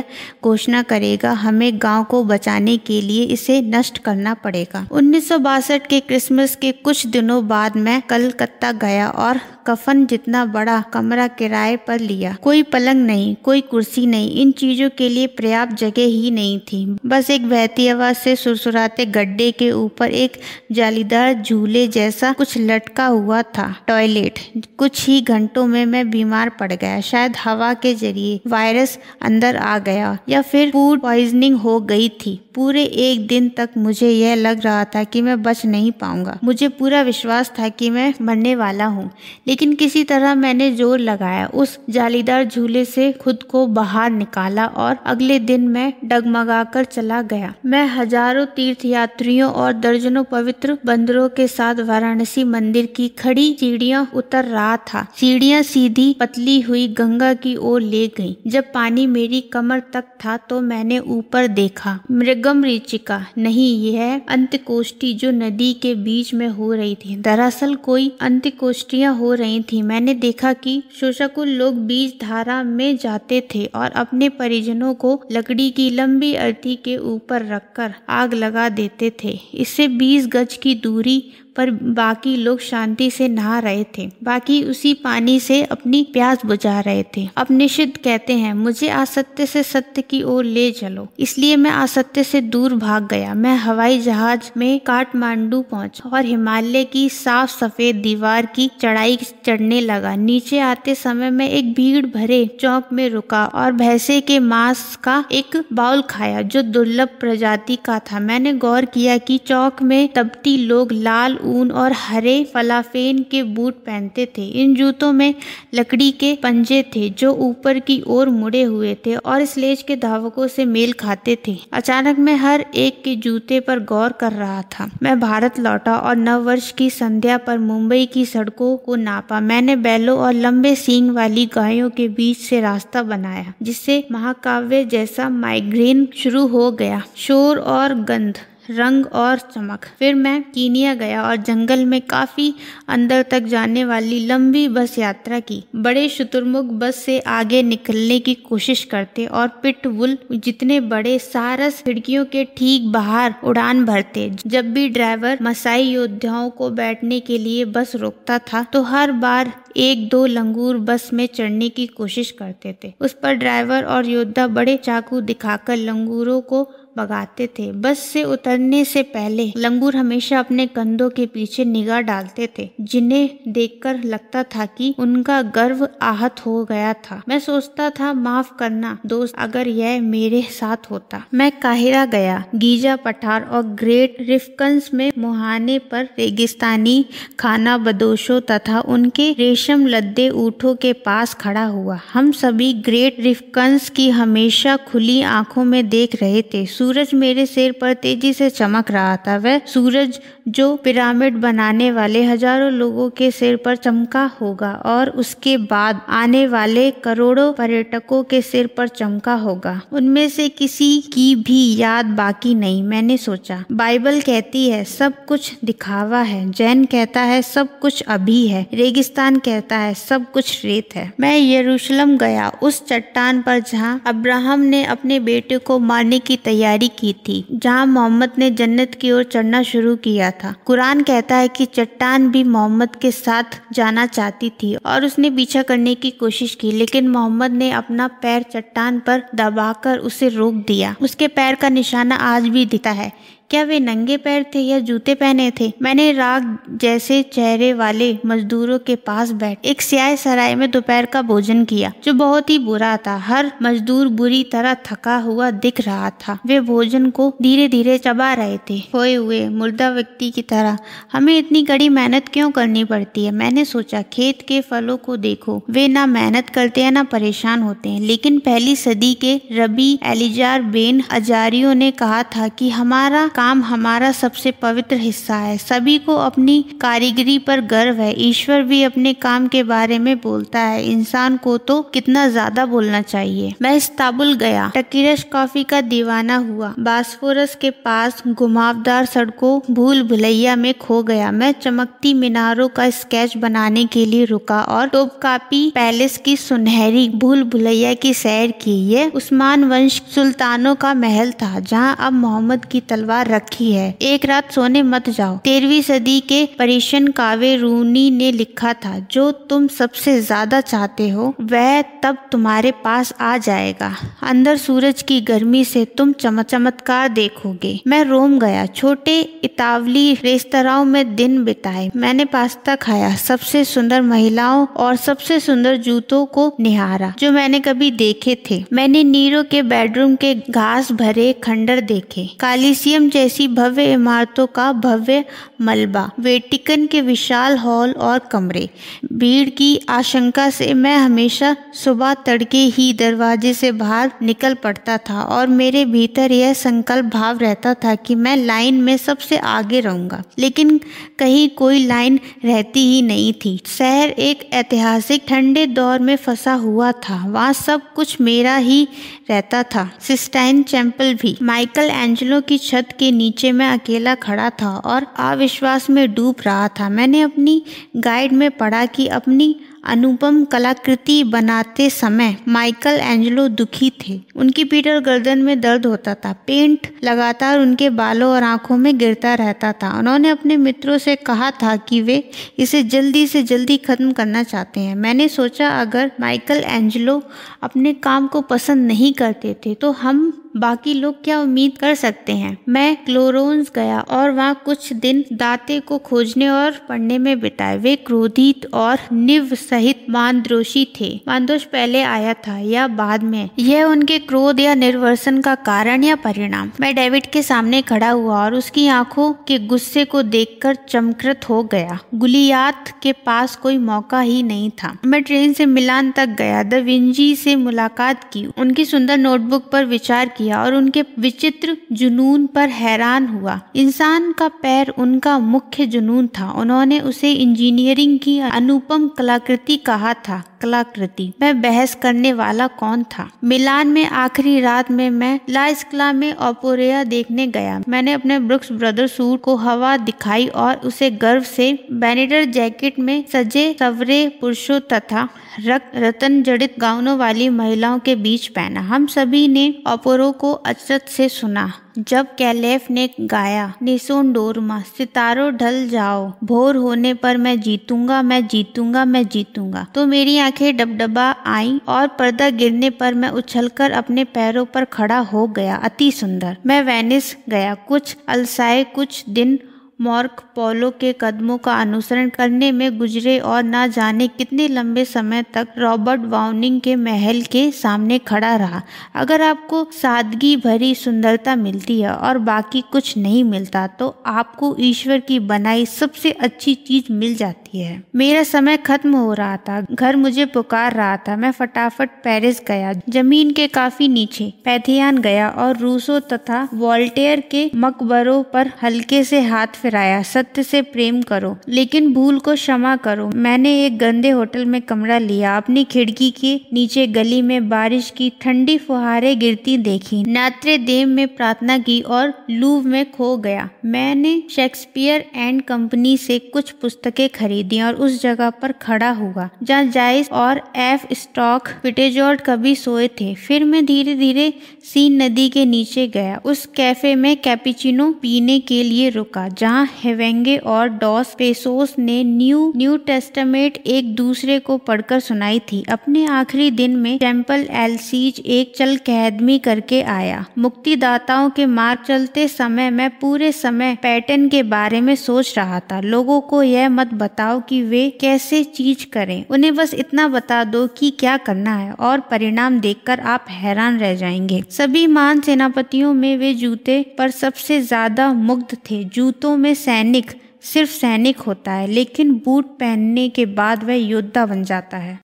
घोषणा करेगा, हमें गाँव को बचाने के लिए इसे नष्ट करना पड़ेगा। उन्नीस के क्रिसमस के कुछ दिनों बाद मैं कलकत्ता गया और कफन जितना बड़ा कमरा किराए पर लिया। कोई पलंग नहीं, कोई कुर्सी नहीं, इन चीज़ों के लिए पर्याप्त जगह ही नहीं थी। बस एक बहती आवाज़ से सुरसुराते गड्ढे के ऊपर एक जालीदार झूले जैसा कुछ लटका हुआ था। टॉयलेट, कुछ ही घंटों में मैं बीमार पड़ गया। शायद हवा के ज़रिए वायरस अंदर आ गया या फिर फ़ूड पॉइजनिंग हो गई थी। पूरे एक दिन तक मुझे यह लग रहा था कि मैं बच नहीं पाऊँगा। मुझे पूरा विश्वास था कि मैं मरने वाला हूँ। लेकिन किसी तरह मैंने ज़ोर लगाया। उस जालीदार झूले से खुद को बाहर निकाला और अगले दिन मैं डगमगा कर चला गया। मैं हज़ारों तीर्थ यात्रियों और दर्जनों पवित्र बंदरों के साथ वाराणसी मंदिर की खड़ी सीढ़ियाँ उतर रहा था। सीढ़ियाँ सीधी पतली हुई गंगा की ओर ले गई। जब पानी मेरी कमर तक था तो मैंने ऊपर देखा। मृगम रिचिका, नहीं, यह अंत्यकोष्ठी जो नदी के बीच में हो रही थी। दरअसल कोई अंत्यकोष्ठियाँ हो रही थी। मैंने देखा कि शोषकुल लोग बीज धारा में जाते थे और अपने परिजनों को लकड़ी की लंबी अर्थी के ऊपर रखकर आग लगा देते थे। इससे बीस गज की दूरी पर बाकी लोग शांति से नहा रहे थे। बाकी उसी पानी से अपनी प्यास बुझा रहे थे। अब निषिद्ध कहते हैं, मुझे असत्य से सत्य की ओर ले चलो। इसलिए मैं असत्य से दूर भाग गया। मैं हवाई जहाज़ में काठमांडू पहुँचा और हिमालय की साफ़ सफ़ेद दीवार की चढ़ाई चढ़ने लगा। नीचे आते समय मैं एक भीड़ भरे चौक में रुका और भैंसे के मांस का एक बाउल खाया, जो दुर्लभ प्रजाति का था। मैंने गौर किया कि चौक में तबती लोग लाल ऊन और हरे फलाफेन के बूट पहनते थे। इन जूतों में लकड़ी के पंजे थे, जो ऊपर की ओर मुड़े हुए थे और स्लेज के धावकों से मेल खाते थे। अचानक मैं हर एक के जूते पर गौर कर रहा था। मैं भारत लौटा और नव वर्ष की संध्या पर मुंबई की सड़कों को नापा। मैंने बैलों और लंबे सींग वाली गायों के बीच से रास्ता बनाया, जिससे महाकाव्य जैसा माइग्रेन शुरू हो गया। शोर और गंध। रंग और चमक। फिर मैं कीनिया गया और जंगल में काफ़ी अंदर तक जाने वाली लंबी बस यात्रा की। बड़े शुतुरमुख बस से आगे निकलने की कोशिश करते और पिटवुल जितने बड़े सारस खिड़कियों के ठीक बाहर उड़ान भरते। जब भी ड्राइवर मसाई योद्धाओं को बैठने के लिए बस रोकता था तो हर बार एक दो लंगूर बस में चढ़ने की कोशिश करते थे। उस पर ड्राइवर और योद्धा बड़े चाकू दिखाकर लंगूरों को भगाते थे। बस से उतरने से पहले लंगूर हमेशा अपने कंधों के पीछे निगाह डालते थे, जिन्हें देखकर लगता था कि उनका गर्व आहत हो गया था। मैं सोचता था, माफ़ करना दोस्त, अगर यह मेरे साथ होता। मैं काहिरा गया, गीजा पठार और ग्रेट रिफकंस में मुहाने पर रेगिस्तानी खाना बदोशों तथा उनके रेशम लद्दे ऊँटों के पास खड़ा हुआ। हम सभी ग्रेट रिफकंस की हमेशा खुली आँखों में देख रहे थे। सूरज मेरे सिर पर तेज़ी से चमक रहा था। वह सूरज जो पिरामिड बनाने वाले हज़ारों लोगों के सिर पर चमका होगा और उसके बाद आने वाले करोड़ों पर्यटकों के सिर पर चमका होगा। उनमें से किसी की भी याद बाकी नहीं, मैंने सोचा। बाइबल कहती है, सब कुछ दिखावा है। जैन कहता है, सब कुछ अभी है। रेगिस्तान कहता है, सब कुछ रेत है। मैं यरूशलेम गया, उस चट्टान पर जहाँ अब्राहम ने अपने बेटे को मारने की तैयारी की थी, जहाँ मोहम्मद ने जन्नत की ओर चढ़ना शुरू किया था। कुरान कहता है कि चट्टान भी मोहम्मद के साथ जाना चाहती थी और उसने पीछा करने की कोशिश की, लेकिन मोहम्मद ने अपना पैर चट्टान पर दबाकर उसे रोक दिया। उसके पैर का निशाना आज भी दिखता है। क्या वे नंगे पैर थे या जूते पहने थे? मैंने राग जैसे चेहरे वाले मजदूरों के पास बैठ एक स्याह सराय में दोपहर का भोजन किया, जो बहुत ही बुरा था। हर मजदूर बुरी तरह थका हुआ दिख रहा था। वे भोजन को धीरे धीरे चबा रहे थे। खोए हुए, मुर्दा व्यक्ति की तरह, हमें इतनी कड़ी मेहनत क्यों करनी पड़ती है? मैंने सोचा, खेत के फलों को देखो। वे ना मेहनत करते हैं ना परेशान होते हैं, लेकिन पहली सदी के रबी एलिजार बेन अजारियों ने कहा था कि हमारा काम हमारा सबसे पवित्र हिस्सा है। सभी को अपनी कारीगरी पर गर्व है। ईश्वर भी अपने काम के बारे में बोलता है। इंसान को तो कितना ज़्यादा बोलना चाहिए। मैं इस्ताबुल गया। टकीरश कॉफ़ी का दीवाना हुआ। बास्फोरस के पास घुमावदार सड़कों, भूल भुलैया में खो गया। मैं चमकती मीनारों का स्केच बनाने के लिए रुका और टोपकापी पैलेस की सुनहरी, भूल भुलैया की सैर की। ये उस्मान वंश सुल्तानों का महल था, जहाँ अब मोहम्मद की तलवार रखी है। एक रात सोने मत जाओ। तेरहवीं सदी के परिशन कावे रूनी ने लिखा था, जो तुम सबसे ज़्यादा चाहते हो, वह तब तुम्हारे पास आ जाएगा। अंदर सूरज की गर्मी से तुम चमक चमत्कार देखोगे। मैं रोम गया। छोटे इतावली रेस्तराओं में दिन बिताए। मैंने पास्ता खाया। सबसे सुंदर महिलाओं और सबसे सुंदर जूतों को निहारा, जो मैंने कभी देखे थे। मैंने नीरो के बेडरूम के घास भरे खंडर देखे। कालीसियम जैसी भव्य इमारतों का भव्य मलबा वेटिकन के विशाल हॉल और कमरे। भीड़ की आशंका से मैं हमेशा सुबह तड़के ही दरवाजे से बाहर निकल पड़ता था और मेरे भीतर यह संकल्प भाव रहता था कि मैं लाइन में सबसे आगे रहूँगा। लेकिन कहीं कोई लाइन रहती ही नहीं थी। शहर एक ऐतिहासिक ठंडे दौर में फंसा हुआ था। वहाँ सब कुछ मेरा ही रहता था। सिस्टाइन चैंपल भी। माइकल एंजलो की छत के नीचे मैं अकेला खड़ा था और अविश्वास में डूब रहा था। मैंने अपनी गाइड में पढ़ा कि अपनी अनुपम कलाकृति बनाते समय माइकल एंजलो दुखी थे। उनकी पीठ और गर्दन में दर्द होता था। पेंट लगातार उनके बालों और आँखों में गिरता रहता था। उन्होंने अपने मित्रों से कहा था कि वे इसे जल्दी से जल्दी खत्म करना चाहते हैं। मैंने सोचा, अगर माइकल एंजलो अपने काम को पसंद नहीं करते थे तो हम बाकी लोग क्या उम्मीद कर सकते हैं? मैं क्लोरोन्स गया और वहाँ कुछ दिन दाते को खोजने और पढ़ने में बिताए। वे क्रोधित और निव सहित मानद्रोषी थे। मानदोष पहले आया था या बाद में? यह उनके क्रोध या निर्वर्सन का कारण या परिणाम? मैं डेविड के सामने खड़ा हुआ और उसकी आँखों के गुस्से को देखकर चमकृत हो गया। गुलियात के पास कोई मौका ही नहीं था। मैं ट्रेन से मिलान तक गया। द विंजी से मुलाकात की। उनकी सुंदर नोटबुक पर विचार किया। किया और उनके विचित्र जुनून पर हैरान हुआ। इंसान का पैर उनका मुख्य जुनून था। उन्होंने उसे इंजीनियरिंग की अनुपम कलाकृति कहा था, कलाकृति। मैं बहस करने वाला कौन था? मिलान में आखिरी रात में मैं लाइस्कला में ओपोरिया देखने गया। मैंने अपने ब्रुक्स ब्रदर सूट को हवा दिखाई और उसे गर्व से बैनेडर जैकेट में सजे सवरे पुरुषों तथा रतन जड़ित गाउनों वाली महिलाओं के बीच पहना। हम सभी ने ऑपोरो को अचरत से सुना। जब कैलेफ ने गाया निसोन डोरमा सितारों ढल जाओ, भोर होने पर मैं जीतूँगा मैं जीतूँगा मैं जीतूँगा। तो मेरी आँखें डबडबा आई और पर्दा गिरने पर मैं उछलकर अपने पैरों पर खड़ा हो गया। अति सुंदर। मैं वेनिस गया। कुछ अलसाए, कुछ दिन मॉर्क पोलो के कदमों का अनुसरण करने में गुजरे और न जाने कितने लंबे समय तक रॉबर्ट वाउनिंग के महल के सामने खड़ा रहा। अगर आपको सादगी भरी सुंदरता मिलती है और बाकी कुछ नहीं मिलता तो आपको ईश्वर की बनाई सबसे अच्छी चीज़ मिल जाती है मेरा समय खत्म हो रहा था। घर मुझे पुकार रहा था। मैं फटाफट पेरिस गया। ज़मीन के काफ़ी नीचे पैथियान गया और रूसो तथा वॉल्टेयर के मकबरों पर हल्के से हाथ फिराया। सत्य से प्रेम करो, लेकिन भूल को क्षमा करो। मैंने एक गंदे होटल में कमरा लिया। अपनी खिड़की के नीचे गली में बारिश की ठंडी फुहारे गिरती देखी। नात्रे देव में प्रार्थना की और लूव में खो गया। मैंने शेक्सपियर एंड कंपनी से कुछ पुस्तकें खरीदी। और उस जगह पर खड़ा हुआ। जहाँ जाइस और एफ़ स्टॉक पिटेजोर्ड कभी सोए थे। फिर मैं धीरे धीरे सीन नदी के नीचे गया। उस कैफ़े में कैपिचिनो पीने के लिए रुका, जहाँ जहाँ हेवेंगे और डॉस पेसोस ने न्यू न्यू टेस्टामेंट एक दूसरे को पढ़कर सुनाई थी। अपने आखिरी दिन में टेंपल एलसीज एक चल कहदमी करके आया। मुक्तिदाताओं के मार्ग चलते समय मैं पूरे समय पैटर्न के बारे में सोच रहा था। लोगों को यह मत बताओ कि वे कैसे चीज़ करें। उन्हें बस इतना बता दो कि क्या करना है और परिणाम देखकर आप हैरान रह जाएँगे। सभी मान सेनापतियों में वे जूते पर सबसे ज़्यादा मुग्ध थे। जूतों में सैनिक, सिर्फ़ सैनिक होता है, लेकिन बूट पहनने के बाद वह योद्धा बन जाता है।